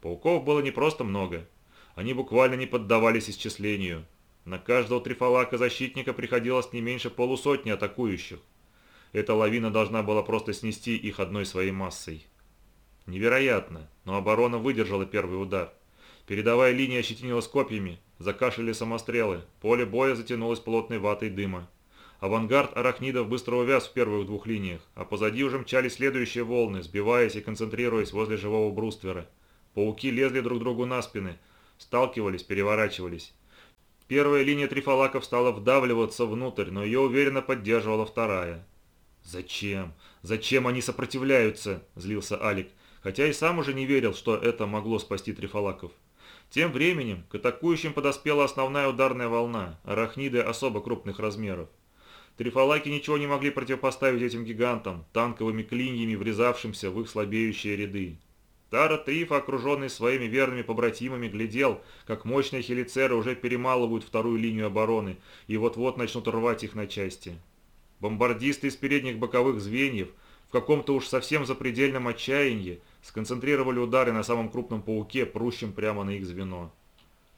B: Пауков было не просто много. Они буквально не поддавались исчислению. На каждого трифалака защитника приходилось не меньше полусотни атакующих. Эта лавина должна была просто снести их одной своей массой. Невероятно, но оборона выдержала первый удар. Передовая линия ощетинилась копьями, закашляли самострелы, поле боя затянулось плотной ватой дыма. Авангард арахнидов быстро увяз в первых двух линиях, а позади уже мчали следующие волны, сбиваясь и концентрируясь возле живого бруствера. Пауки лезли друг другу на спины, сталкивались, переворачивались. Первая линия трифалаков стала вдавливаться внутрь, но ее уверенно поддерживала вторая. «Зачем? Зачем они сопротивляются?» – злился Алик, хотя и сам уже не верил, что это могло спасти Трифалаков. Тем временем к атакующим подоспела основная ударная волна, арахниды особо крупных размеров. Трифалаки ничего не могли противопоставить этим гигантам, танковыми клиньями, врезавшимся в их слабеющие ряды. Тара Трифа, окруженный своими верными побратимами, глядел, как мощные хелицеры уже перемалывают вторую линию обороны и вот-вот начнут рвать их на части. Бомбардисты из передних боковых звеньев в каком-то уж совсем запредельном отчаянии сконцентрировали удары на самом крупном пауке, прущем прямо на их звено.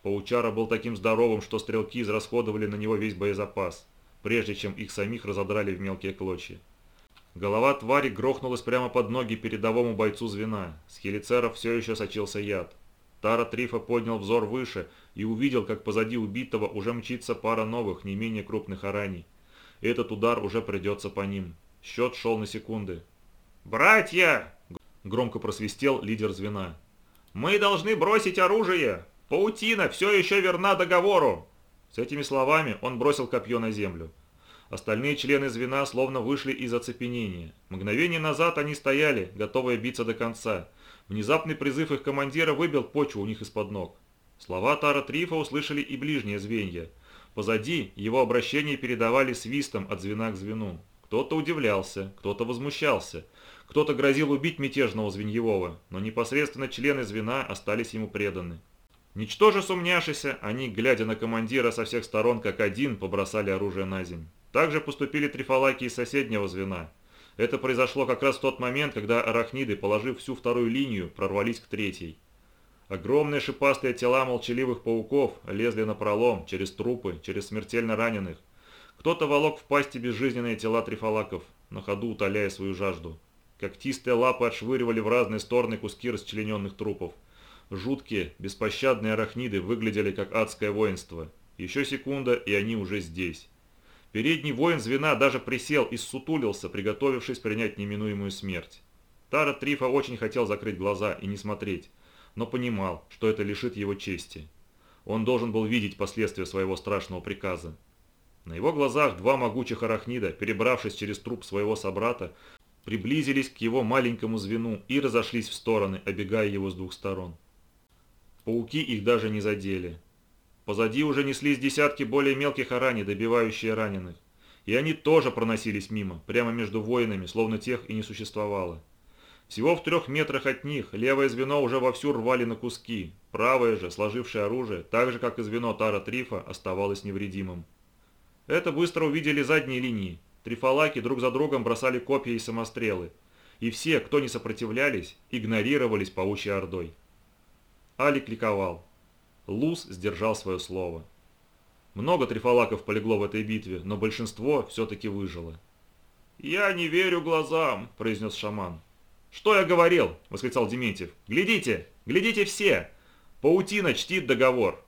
B: Паучара был таким здоровым, что стрелки израсходовали на него весь боезапас, прежде чем их самих разодрали в мелкие клочья. Голова твари грохнулась прямо под ноги передовому бойцу звена. С хелицеров все еще сочился яд. Тара Трифа поднял взор выше и увидел, как позади убитого уже мчится пара новых, не менее крупных араний этот удар уже придется по ним. Счет шел на секунды. «Братья!» – громко просвистел лидер звена. «Мы должны бросить оружие! Паутина все еще верна договору!» С этими словами он бросил копье на землю. Остальные члены звена словно вышли из оцепенения. Мгновение назад они стояли, готовые биться до конца. Внезапный призыв их командира выбил почву у них из-под ног. Слова Тара Трифа услышали и ближние звенья. Позади его обращение передавали свистом от звена к звену. Кто-то удивлялся, кто-то возмущался, кто-то грозил убить мятежного звеньевого, но непосредственно члены звена остались ему преданы. Ничтоже сумняшися, они, глядя на командира со всех сторон как один, побросали оружие на земь. Также поступили трифалаки из соседнего звена. Это произошло как раз в тот момент, когда арахниды, положив всю вторую линию, прорвались к третьей. Огромные шипастые тела молчаливых пауков лезли на пролом, через трупы, через смертельно раненых. Кто-то волок в пасти безжизненные тела трифалаков, на ходу утоляя свою жажду. Когтистые лапы отшвыривали в разные стороны куски расчлененных трупов. Жуткие, беспощадные арахниды выглядели как адское воинство. Еще секунда, и они уже здесь. Передний воин звена даже присел и ссутулился, приготовившись принять неминуемую смерть. Тара Трифа очень хотел закрыть глаза и не смотреть но понимал, что это лишит его чести. Он должен был видеть последствия своего страшного приказа. На его глазах два могучих арахнида, перебравшись через труп своего собрата, приблизились к его маленькому звену и разошлись в стороны, обегая его с двух сторон. Пауки их даже не задели. Позади уже неслись десятки более мелких арани, добивающие раненых. И они тоже проносились мимо, прямо между воинами, словно тех и не существовало. Всего в трех метрах от них левое звено уже вовсю рвали на куски, правое же, сложившее оружие, так же как и звено Тара Трифа, оставалось невредимым. Это быстро увидели задние линии. Трифалаки друг за другом бросали копья и самострелы. И все, кто не сопротивлялись, игнорировались паучьей ордой. Алик ликовал. Луз сдержал свое слово. Много трифалаков полегло в этой битве, но большинство все-таки выжило. «Я не верю глазам», – произнес шаман. «Что я говорил?» – восклицал Дементьев. «Глядите! Глядите все! Паутина чтит договор!»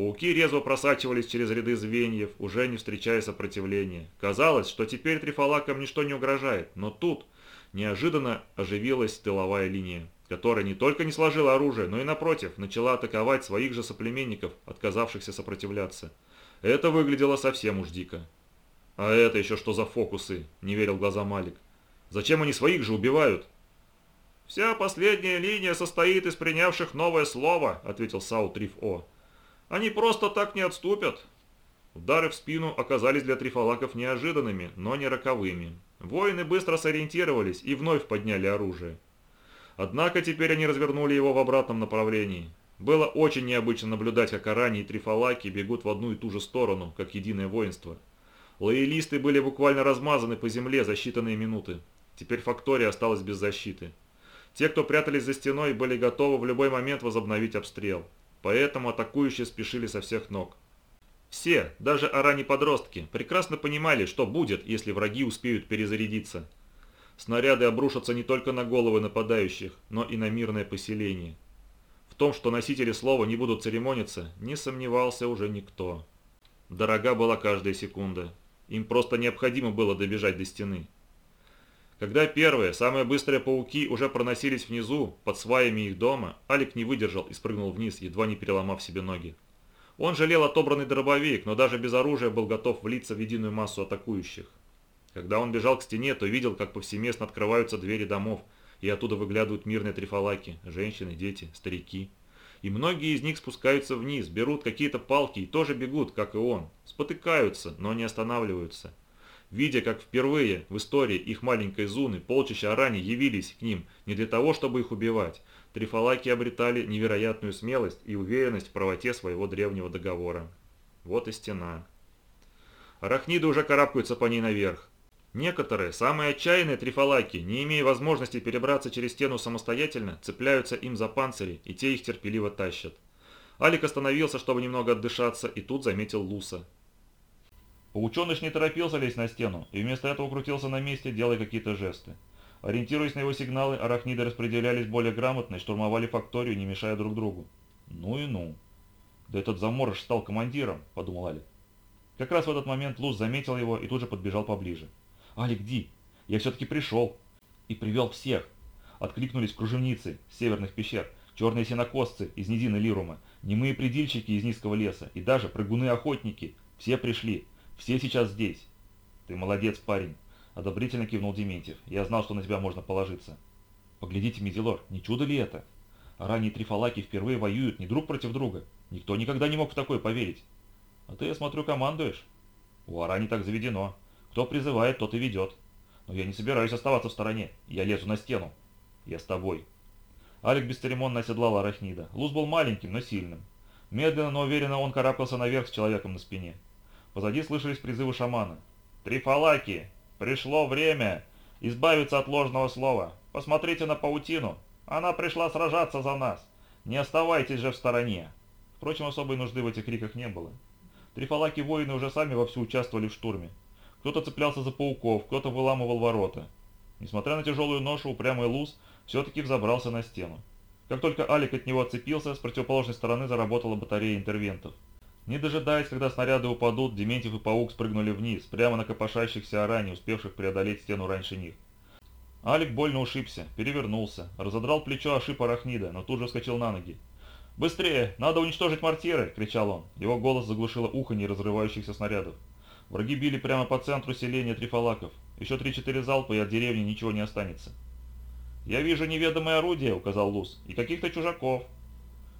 B: Пауки резво просачивались через ряды звеньев, уже не встречая сопротивления. Казалось, что теперь трифалакам ничто не угрожает, но тут неожиданно оживилась тыловая линия, которая не только не сложила оружие, но и, напротив, начала атаковать своих же соплеменников, отказавшихся сопротивляться. Это выглядело совсем уж дико. «А это еще что за фокусы?» – не верил глаза Малик. Зачем они своих же убивают?» «Вся последняя линия состоит из принявших новое слово», — ответил Сау Триф-О. «Они просто так не отступят». Удары в спину оказались для трифалаков неожиданными, но не роковыми. Воины быстро сориентировались и вновь подняли оружие. Однако теперь они развернули его в обратном направлении. Было очень необычно наблюдать, как Арани и Трифалаки бегут в одну и ту же сторону, как единое воинство. Лоялисты были буквально размазаны по земле за считанные минуты. Теперь фактория осталась без защиты. Те, кто прятались за стеной, были готовы в любой момент возобновить обстрел. Поэтому атакующие спешили со всех ног. Все, даже арани-подростки, прекрасно понимали, что будет, если враги успеют перезарядиться. Снаряды обрушатся не только на головы нападающих, но и на мирное поселение. В том, что носители слова не будут церемониться, не сомневался уже никто. Дорога была каждая секунда. Им просто необходимо было добежать до стены. Когда первые, самые быстрые пауки уже проносились внизу, под сваями их дома, Алик не выдержал и спрыгнул вниз, едва не переломав себе ноги. Он жалел отобранный дробовик, но даже без оружия был готов влиться в единую массу атакующих. Когда он бежал к стене, то видел, как повсеместно открываются двери домов, и оттуда выглядывают мирные трифалаки, женщины, дети, старики. И многие из них спускаются вниз, берут какие-то палки и тоже бегут, как и он. Спотыкаются, но не останавливаются видя, как впервые в истории их маленькой Зуны полчища Арани явились к ним не для того, чтобы их убивать. Трифалаки обретали невероятную смелость и уверенность в правоте своего древнего договора. Вот и стена. Арахниды уже карабкаются по ней наверх. Некоторые, самые отчаянные трифалаки, не имея возможности перебраться через стену самостоятельно, цепляются им за панцири, и те их терпеливо тащат. Алик остановился, чтобы немного отдышаться, и тут заметил Луса. Паученыш не торопился лезть на стену, и вместо этого крутился на месте, делая какие-то жесты. Ориентируясь на его сигналы, арахниды распределялись более грамотно и штурмовали факторию, не мешая друг другу. «Ну и ну!» «Да этот заморож стал командиром», — подумал Алик. Как раз в этот момент Луз заметил его и тут же подбежал поближе. «Алик, Ди, я все-таки пришел!» И привел всех. Откликнулись кружевницы с северных пещер, черные сенокосцы из низины Лирума, немые предельщики из низкого леса и даже прыгуны-охотники. Все пришли. Все сейчас здесь. Ты молодец, парень. Одобрительно кивнул Дементьев. Я знал, что на тебя можно положиться. Поглядите, Медилор, не чудо ли это? Ранние трифалаки впервые воюют не друг против друга. Никто никогда не мог в такое поверить. А ты, я смотрю, командуешь. У Арани так заведено. Кто призывает, тот и ведет. Но я не собираюсь оставаться в стороне. Я лезу на стену. Я с тобой. Алик бесцеремонно оседлал арахнида. Луз был маленьким, но сильным. Медленно, но уверенно он карабкался наверх с человеком на спине. Позади слышались призывы шамана. «Трифалаки! Пришло время избавиться от ложного слова. Посмотрите на паутину. Она пришла сражаться за нас. Не оставайтесь же в стороне!» Впрочем, особой нужды в этих криках не было. Трифалаки-воины уже сами вовсю участвовали в штурме. Кто-то цеплялся за пауков, кто-то выламывал ворота. Несмотря на тяжелую ношу, упрямый Луз все-таки взобрался на стену. Как только Алик от него отцепился, с противоположной стороны заработала батарея интервентов. Не дожидаясь, когда снаряды упадут, Дементьев и Паук спрыгнули вниз, прямо на копошащихся оране, успевших преодолеть стену раньше них. Алик больно ушибся, перевернулся, разодрал плечо о шип арахнида, но тут же вскочил на ноги. «Быстрее! Надо уничтожить мортиры!» – кричал он. Его голос заглушило уханье разрывающихся снарядов. Враги били прямо по центру селения трифалаков.
A: Еще три-четыре залпа, и от деревни ничего не останется. «Я вижу неведомое орудие», — указал Лус, — «и каких-то чужаков».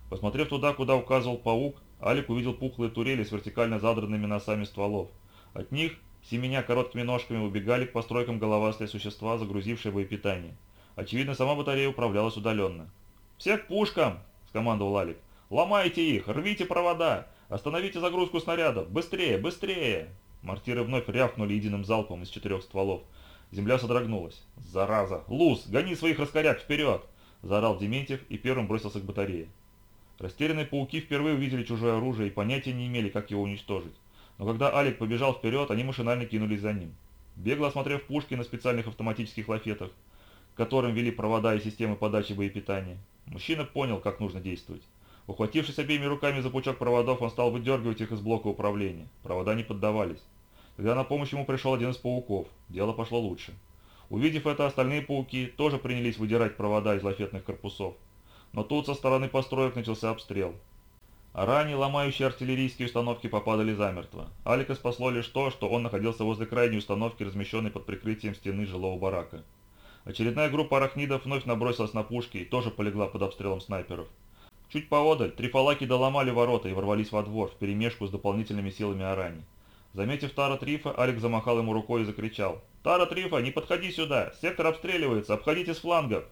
A: Посмотрев туда, куда указывал паук, Алик увидел пухлые турели с вертикально задранными носами стволов. От них, семеня короткими ножками, убегали к постройкам головастые существа, загрузившие боепитание. Очевидно, сама батарея управлялась удаленно. «Все к пушкам!» – скомандовал Алик. «Ломайте их! Рвите провода! Остановите загрузку снарядов! Быстрее! Быстрее!» Мортиры вновь рявкнули единым залпом из четырех стволов. Земля содрогнулась. «Зараза! Луз, гони своих раскоряк вперед!» – заорал Дементьев и первым бросился к батарее. Растерянные пауки впервые увидели чужое оружие и понятия не имели, как его уничтожить. Но когда Алик побежал вперед, они машинально кинулись за ним. Бегло осмотрев пушки на специальных автоматических лафетах, к которым вели провода и системы подачи боепитания, мужчина понял, как нужно действовать. Ухватившись обеими руками за пучок проводов, он стал выдергивать их из блока управления. Провода не поддавались. Когда на помощь ему пришел один из пауков, дело пошло лучше. Увидев это, остальные пауки тоже принялись выдирать провода из лафетных корпусов. Но тут со стороны построек начался обстрел. Ранее ломающие артиллерийские установки попадали замертво. Алика спасло лишь то, что он находился возле крайней установки, размещенной под прикрытием стены жилого барака. Очередная группа арахнидов вновь набросилась на пушки и тоже полегла под обстрелом снайперов. Чуть поодаль, трифалаки доломали ворота и ворвались во двор, вперемешку с дополнительными силами Арани. Заметив Тара Трифа, Алик замахал ему рукой и закричал. «Тара Трифа, не подходи сюда! Сектор обстреливается! Обходите с флангов!»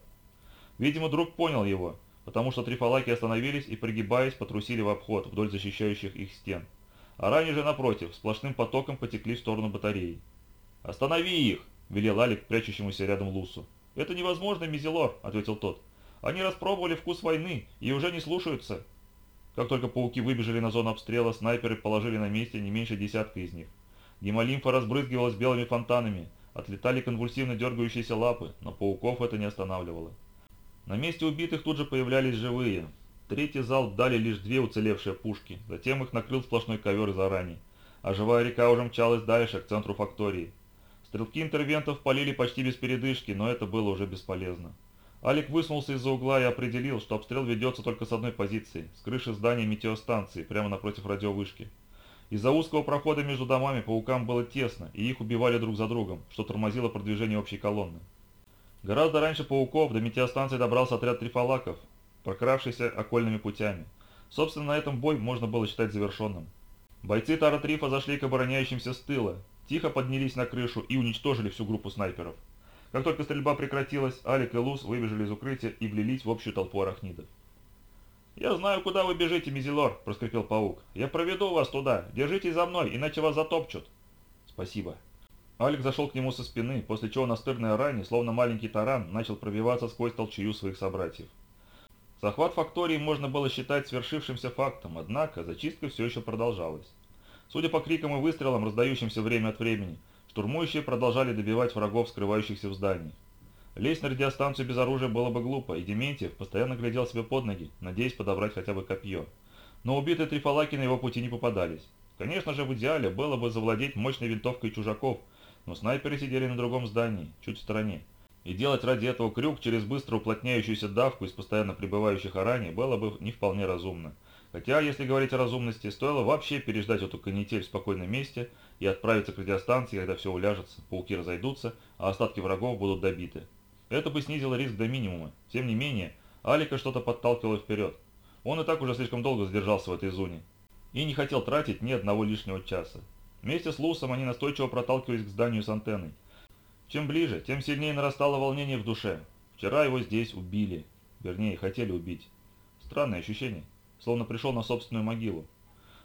A: Видимо, друг понял его, потому что трифалаки остановились и, пригибаясь, потрусили в обход вдоль защищающих их стен. Арани же, напротив, сплошным потоком потекли в сторону батареи. «Останови их!» – велел Алик прячущемуся рядом Лусу. «Это невозможно, Мизелор», – ответил тот. Они распробовали вкус войны и уже не слушаются. Как только пауки выбежали на зону обстрела, снайперы положили на месте не меньше десятка из них. Гемолимфа разбрызгивалась белыми фонтанами, отлетали конвульсивно дергающиеся лапы, но пауков это не останавливало. На месте убитых тут же появлялись живые. Третий залп дали лишь две уцелевшие пушки, затем их накрыл сплошной ковер из арани, а живая река уже мчалась дальше, к центру фактории. Стрелки интервентов полили почти без передышки, но это было уже бесполезно. Алик высунулся из-за угла и определил, что обстрел ведется только с одной позиции, с крыши здания метеостанции, прямо напротив радиовышки. Из-за узкого прохода между домами паукам было тесно, и их убивали друг за другом, что тормозило продвижение общей колонны. Гораздо раньше пауков до метеостанции добрался отряд трифалаков, прокравшийся окольными путями. Собственно, на этом бой можно было считать завершенным. Бойцы Тара Трифа зашли к обороняющимся с тыла, тихо поднялись на крышу и уничтожили всю группу снайперов. Как только стрельба прекратилась, Алик и Луз выбежали из укрытия и влились в общую толпу арахнидов. «Я знаю, куда вы бежите, Мизелор», – проскрипел паук. «Я проведу вас туда. Держитесь за мной, иначе вас затопчут». «Спасибо». Алик зашел к нему со спины, после чего настырная ране, словно маленький таран, начал пробиваться сквозь толчую своих собратьев. Захват фактории можно было считать свершившимся фактом, однако зачистка все еще продолжалась. Судя по крикам и выстрелам, раздающимся время от времени, Штурмующие продолжали добивать врагов, скрывающихся в здании. Лезть на радиостанцию без оружия было бы глупо, и Дементьев постоянно глядел себе под ноги, надеясь подобрать хотя бы копье. Но убитые трифалаки на его пути не попадались. Конечно же, в идеале было бы завладеть мощной винтовкой чужаков, но снайперы сидели на другом здании, чуть в стороне. И делать ради этого крюк через быстро уплотняющуюся давку из постоянно прибывающих ораний было бы не вполне разумно. Хотя, если говорить о разумности, стоило вообще переждать эту канитель в спокойном месте и отправиться к радиостанции, когда все уляжется, пауки разойдутся, а остатки врагов будут добиты. Это бы снизило риск до минимума. Тем не менее, Алика что-то подталкивало вперед. Он и так уже слишком долго задержался в этой зоне. И не хотел тратить ни одного лишнего часа. Вместе с Лусом они настойчиво проталкивались к зданию с антенной. Чем ближе, тем сильнее нарастало волнение в душе. Вчера его здесь убили. Вернее, хотели убить. Странное ощущение словно пришел на собственную могилу.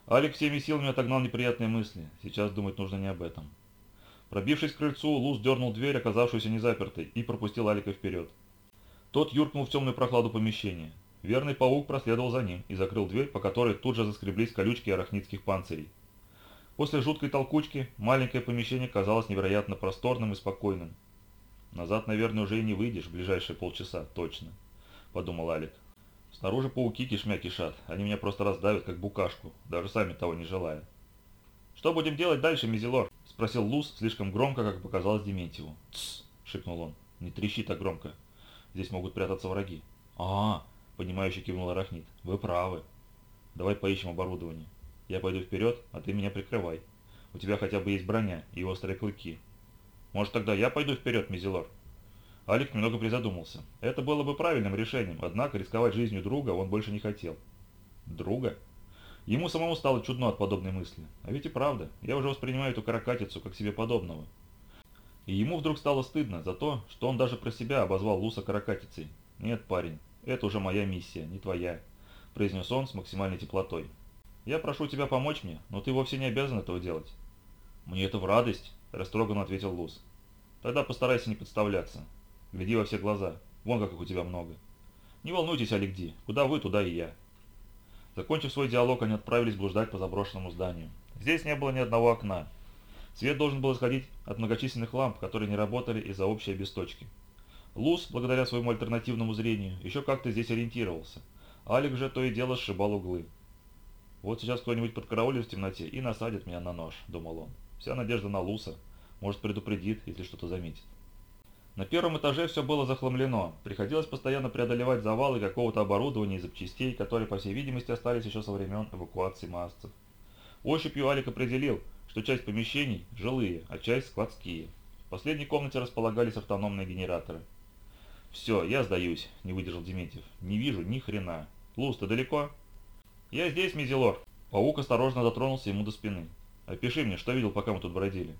A: Алик всеми силами отогнал неприятные мысли. Сейчас думать нужно не об этом. Пробившись к крыльцу, Луз дернул дверь, оказавшуюся незапертой, и пропустил Алика вперед. Тот юркнул в темную прохладу помещения. Верный паук проследовал за ним и закрыл дверь, по которой тут же заскреблись колючки арахнитских панцирей. После жуткой толкучки маленькое помещение казалось невероятно просторным и спокойным. «Назад, наверное, уже и не выйдешь в ближайшие полчаса, точно», – подумал Алик. Снаружи пауки кишмя кишат, они меня просто раздавят, как букашку, даже сами того не желая. «Что будем делать дальше, Мизелор?» – спросил Луз слишком громко, как показалось Дементьеву. «Тссс!» – шикнул он. «Не трещи так громко. Здесь могут прятаться враги». «А, – понимающе кивнул Арахнит. «Вы правы. Давай поищем оборудование. Я пойду вперед, а ты меня прикрывай. У тебя хотя бы есть броня и острые клыки». Может, тогда я пойду вперед, Мизелор?» Алик немного призадумался. Это было бы правильным решением, однако рисковать жизнью друга он больше не хотел. «Друга?» Ему самому стало чудно от подобной мысли. А ведь и правда, я уже воспринимаю эту каракатицу как себе подобного. И ему вдруг стало стыдно за то, что он даже про себя обозвал Луса каракатицей. «Нет, парень, это уже моя миссия, не твоя», – произнес он с максимальной теплотой. «Я прошу тебя помочь мне, но ты вовсе не обязан этого делать». «Мне это в радость», – растроганно ответил Лус. «Тогда постарайся не подставляться. Гляди во все глаза. Вон как их у тебя много. Не волнуйтесь, Алигди. Куда вы, туда и я. Закончив свой диалог, они отправились блуждать по заброшенному зданию. Здесь не было ни одного окна. Свет должен был исходить от многочисленных ламп, которые не работали из-за общей обесточки. Лус, благодаря своему альтернативному зрению, еще как-то здесь ориентировался. Алик же то и дело сшибал углы. «Вот сейчас кто-нибудь подкараулит в темноте и насадит меня на нож», — думал он. «Вся надежда на Луса. Может, предупредит, если что-то заметит». На первом этаже все было захламлено, приходилось постоянно преодолевать завалы какого-то оборудования и запчастей, которые, по всей видимости, остались еще со времен эвакуации массцев. Ощупью Алик определил, что часть помещений – жилые, а часть – складские. В последней комнате располагались автономные генераторы. «Все, я сдаюсь», – не выдержал Дементьев. «Не вижу ни хрена. Луз, ты далеко?» «Я здесь, Мизелор». Паук осторожно дотронулся ему до спины. «Опиши мне, что видел, пока мы тут бродили».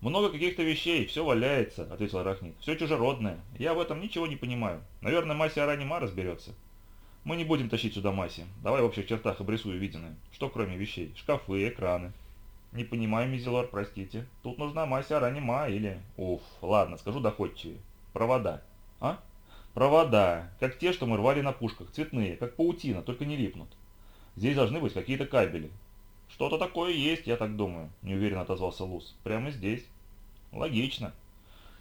A: «Много каких-то вещей, все валяется», — ответил Арахнит. «Все чужеродное. Я в этом ничего не понимаю. Наверное, Маси Аранима разберется». «Мы не будем тащить сюда Маси. Давай в общих чертах обрисую виденное. Что кроме вещей? Шкафы, экраны». «Не понимаю, Мизелор, простите. Тут нужна Мася Аранима или...» «Уф, ладно, скажу доходчивее. Провода». «А?» «Провода. Как те, что мы рвали на пушках. Цветные, как паутина, только не липнут. Здесь должны быть какие-то кабели. «Что-то такое есть, я так думаю», – неуверенно отозвался Лус. «Прямо здесь». «Логично.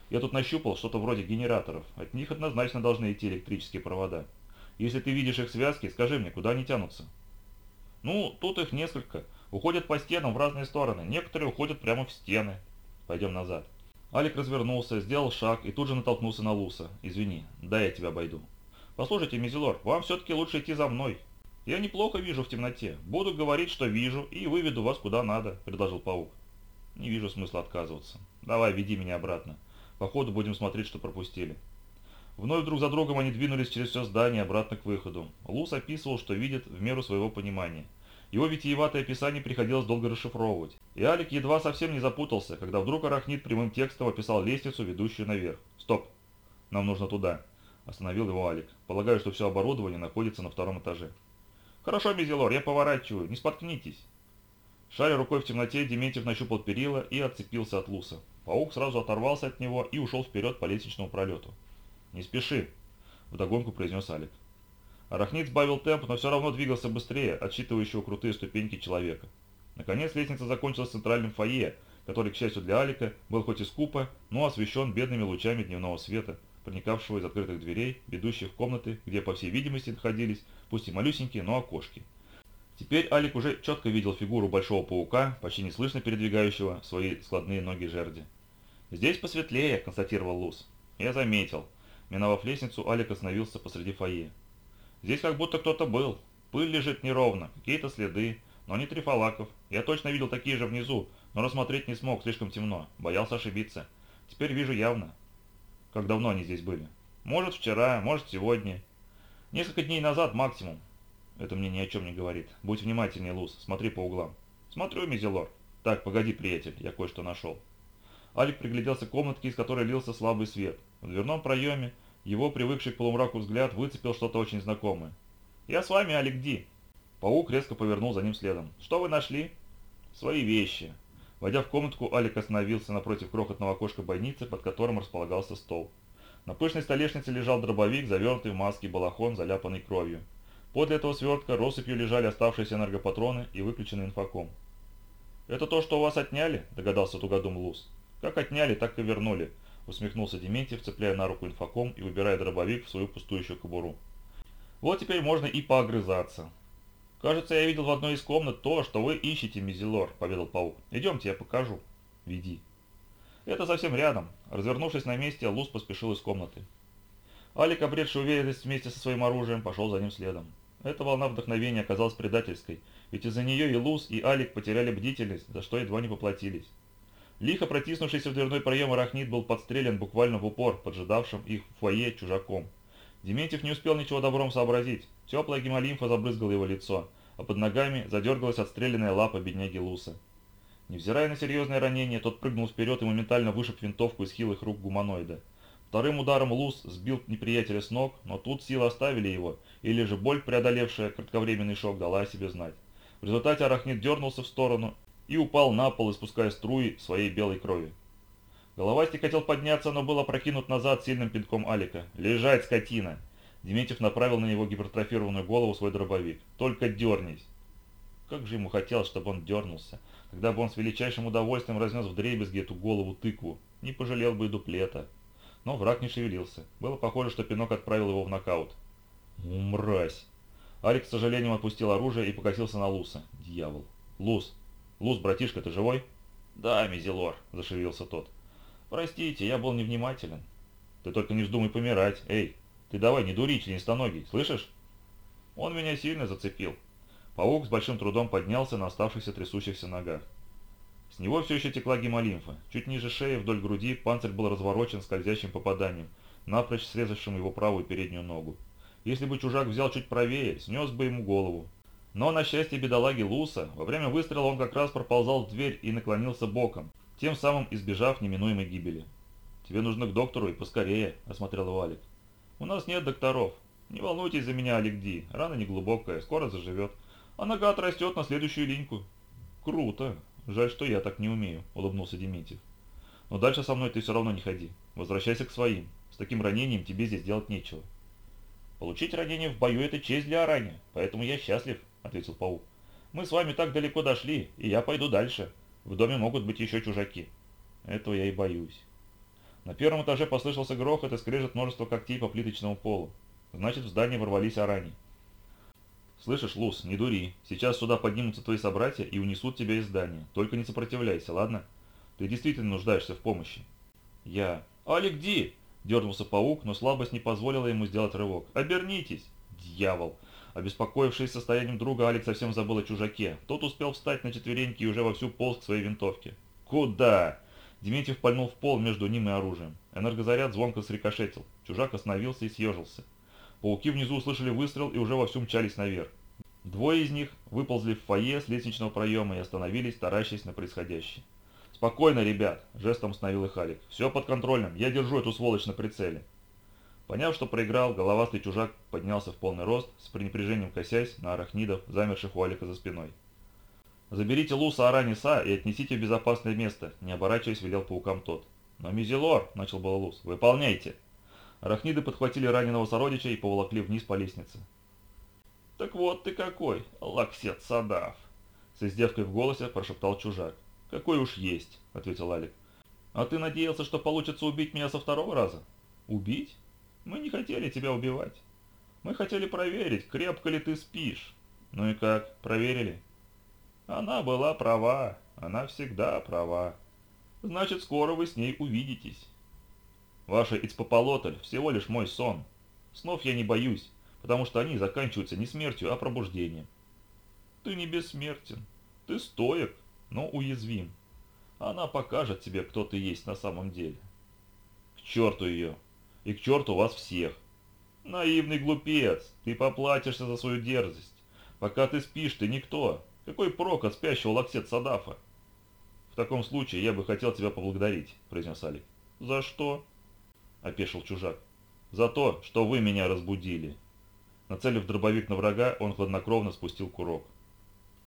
A: Я тут нащупал что-то вроде генераторов. От них однозначно должны идти электрические провода. Если ты видишь их связки, скажи мне, куда они тянутся?» «Ну, тут их несколько. Уходят по стенам в разные стороны. Некоторые уходят прямо в стены. Пойдем назад». Алик развернулся, сделал шаг и тут же натолкнулся на Луса. «Извини, да я тебя обойду». «Послушайте, Мизелор, вам все-таки лучше идти за мной. «Я неплохо вижу в темноте. Буду говорить, что вижу, и выведу вас куда надо», — предложил паук. «Не вижу смысла отказываться. Давай, веди меня обратно. Походу будем смотреть, что пропустили». Вновь друг за другом они двинулись через все здание обратно к выходу. Лус описывал, что видит в меру своего понимания. Его витиеватое описание приходилось долго расшифровывать. И Алик едва совсем не запутался, когда вдруг Арахнит прямым текстом описал лестницу, ведущую наверх. «Стоп! Нам нужно туда!» Остановил его Алик. «Полагаю, что все оборудование находится на втором этаже». «Хорошо, Мизелор, я поворачиваю, не споткнитесь». Шаря рукой в темноте, Дементьев нащупал перила и отцепился от луса. Паук сразу оторвался от него и ушел вперед по лестничному пролету. «Не спеши», — вдогонку произнес Алик. Арахнит сбавил темп, но все равно двигался быстрее, отсчитывающего крутые ступеньки человека. Наконец лестница закончилась центральным фойе, который, к счастью для Алика, был хоть и скупо, но освещен бедными лучами дневного света, проникавшего из открытых дверей, ведущих в комнаты, где, по всей видимости, находились, пусть и малюсенькие, но окошки. Теперь Алик уже четко видел фигуру большого паука, почти неслышно передвигающего свои складные ноги жерди. «Здесь посветлее», — констатировал Лус. «Я заметил». Миновав лестницу, Алик остановился посреди фойе. «Здесь как будто кто-то был. Пыль лежит неровно, какие-то следы, но не трифалаков. Я точно видел такие же внизу, но рассмотреть не смог, слишком темно. Боялся ошибиться. Теперь вижу явно. Как давно они здесь были? Может вчера, может сегодня. Несколько дней назад максимум. Это мне ни о чем не говорит. Будь внимательнее, Луз, смотри по углам. Смотрю, Мизелор. Так, погоди, приятель, я кое-что нашел. Алик пригляделся к комнатке, из которой лился слабый свет. В дверном проеме его привыкший к полумраку взгляд выцепил что-то очень знакомое. «Я с вами, Алик Ди». Паук резко повернул за ним следом. «Что вы нашли?» «Свои вещи. Войдя в комнатку, Алик остановился напротив крохотного окошка бойницы, под которым располагался стол. На пышной столешнице лежал дробовик, завернутый в маски балахон, заляпанный кровью. Подле этого свертка россыпью лежали оставшиеся энергопатроны и выключенный инфоком. «Это то, что у вас отняли?» – догадался тугодум Луз. «Как отняли, так и вернули», – усмехнулся Дементьев, цепляя на руку инфоком и убирая дробовик в свою пустующую кобуру. «Вот теперь можно и поогрызаться. «Кажется, я видел в одной из комнат то, что вы ищете, Мизелор», — поведал паук. «Идемте, я покажу». «Веди». Это совсем рядом. Развернувшись на месте, Луз поспешил из комнаты. Алик, обретший уверенность вместе со своим оружием, пошел за ним следом. Эта волна вдохновения оказалась предательской, ведь из-за нее и Луз, и Алик потеряли бдительность, за что едва не поплатились. Лихо протиснувшийся в дверной проем арахнит был подстрелен буквально в упор, поджидавшим их в фойе чужаком. Дементьев не успел ничего добром сообразить. Теплая гемолимфа забрызгала его лицо, а под ногами задергалась отстрелянная лапа бедняги Луса. Невзирая на серьезное ранение, тот прыгнул вперед и моментально вышиб винтовку из хилых рук гуманоида. Вторым ударом Лус сбил неприятеля с ног, но тут силы оставили его, или же боль, преодолевшая кратковременный шок, дала о себе знать. В результате арахнит дернулся в сторону и упал на пол, испуская струи своей белой крови. Головастик хотел подняться, но был опрокинут назад сильным пинком Алика. «Лежать, скотина!» Дементьев направил на него гипертрофированную голову свой дробовик. «Только дернись!» Как же ему хотелось, чтобы он дернулся. Тогда бы он с величайшим удовольствием разнес в дребезги эту голову тыкву. Не пожалел бы и дуплета. Но враг не шевелился. Было похоже, что пинок отправил его в нокаут. «Мразь!» Алик с сожалением отпустил оружие и покосился на Луса. «Дьявол!» «Лус! Лус, братишка, ты живой?» «Да, Мизелор», – зашевелился тот. «Простите, я был невнимателен». «Ты только не вздумай помирать. Эй, ты давай, не дури, членистоногий, слышишь?» Он меня сильно зацепил. Паук с большим трудом поднялся на оставшихся трясущихся ногах. С него все еще текла гемолимфа. Чуть ниже шеи, вдоль груди, панцирь был разворочен скользящим попаданием, напрочь срезавшим его правую переднюю ногу. Если бы чужак взял чуть правее, снес бы ему голову. Но на счастье бедолаги Луса, во время выстрела он как раз проползал в дверь и наклонился боком, тем самым избежав неминуемой гибели. «Тебе нужно к доктору и поскорее», – осмотрел его Алик. «У нас нет докторов. Не волнуйтесь за меня, Алик Ди. Рана неглубокая, скоро заживет. А нога отрастет на следующую линьку». «Круто. Жаль, что я так не умею», – улыбнулся Дементьев. «Но дальше со мной ты все равно не ходи. Возвращайся к своим. С таким ранением тебе здесь делать нечего». «Получить ранение в бою – это честь для Арани, поэтому я счастлив», – ответил паук. «Мы с вами так далеко дошли, и я пойду дальше. В доме могут быть еще чужаки». «Этого я и боюсь». На первом этаже послышался грохот и скрежет множество когтей по плиточному полу. Значит, в здание ворвались Арани. «Слышишь, Лус, не дури. Сейчас сюда поднимутся твои собратья и унесут тебя из здания. Только не сопротивляйся, ладно? Ты действительно нуждаешься в помощи». «Я...» «Алик, Ди!» Дернулся паук, но слабость не позволила ему сделать рывок. «Обернитесь!» «Дьявол!» Обеспокоившись состоянием друга, Алекс совсем забыл о чужаке. Тот успел встать на четвереньки и уже вовсю полз к своей винтовке. «Куда?» Дементьев пальнул в пол между ним и оружием. Энергозаряд звонко срикошетил. Чужак остановился и съежился. Пауки внизу услышали выстрел и уже вовсю мчались наверх. Двое из них выползли в фойе с лестничного проема и остановились, таращаясь на происходящее. «Спокойно, ребят!» – жестом остановил их Алик. «Все под контролем, я держу эту сволочь на прицеле». Поняв, что проиграл, головастый чужак поднялся в полный рост, с пренепряжением косясь на арахнидов, замерших у Алика за спиной. «Заберите Луса Араниса и отнесите в безопасное место», – не оборачиваясь, велел паукам тот. «Но Мизелор», – начал было Лус, – «выполняйте». Арахниды подхватили раненого сородича и поволокли вниз по лестнице. «Так вот ты какой, Лаксет Садав!» С издевкой в голосе прошептал чужак. «Какой уж есть», — ответил Алик. «А ты надеялся, что получится убить меня со второго раза?» «Убить? Мы не хотели тебя убивать. Мы хотели проверить, крепко ли ты спишь. Ну и как, проверили?» «Она была права. Она всегда права. Значит, скоро вы с ней увидитесь. Ваша Ицпополотль всего лишь мой сон. Снов я не боюсь, потому что они заканчиваются не смертью, а пробуждением. Ты не бессмертен. Ты стоек, но уязвим. Она покажет тебе, кто ты есть на самом деле. К черту ее. И к черту вас всех. Наивный глупец, ты поплатишься за свою дерзость. Пока ты спишь, ты никто. Какой прок от спящего лаксет Садафа? В таком случае я бы хотел тебя поблагодарить, произнес Алик. За что? Опешил чужак. За то, что вы меня разбудили. Нацелив дробовик на врага, он хладнокровно спустил курок.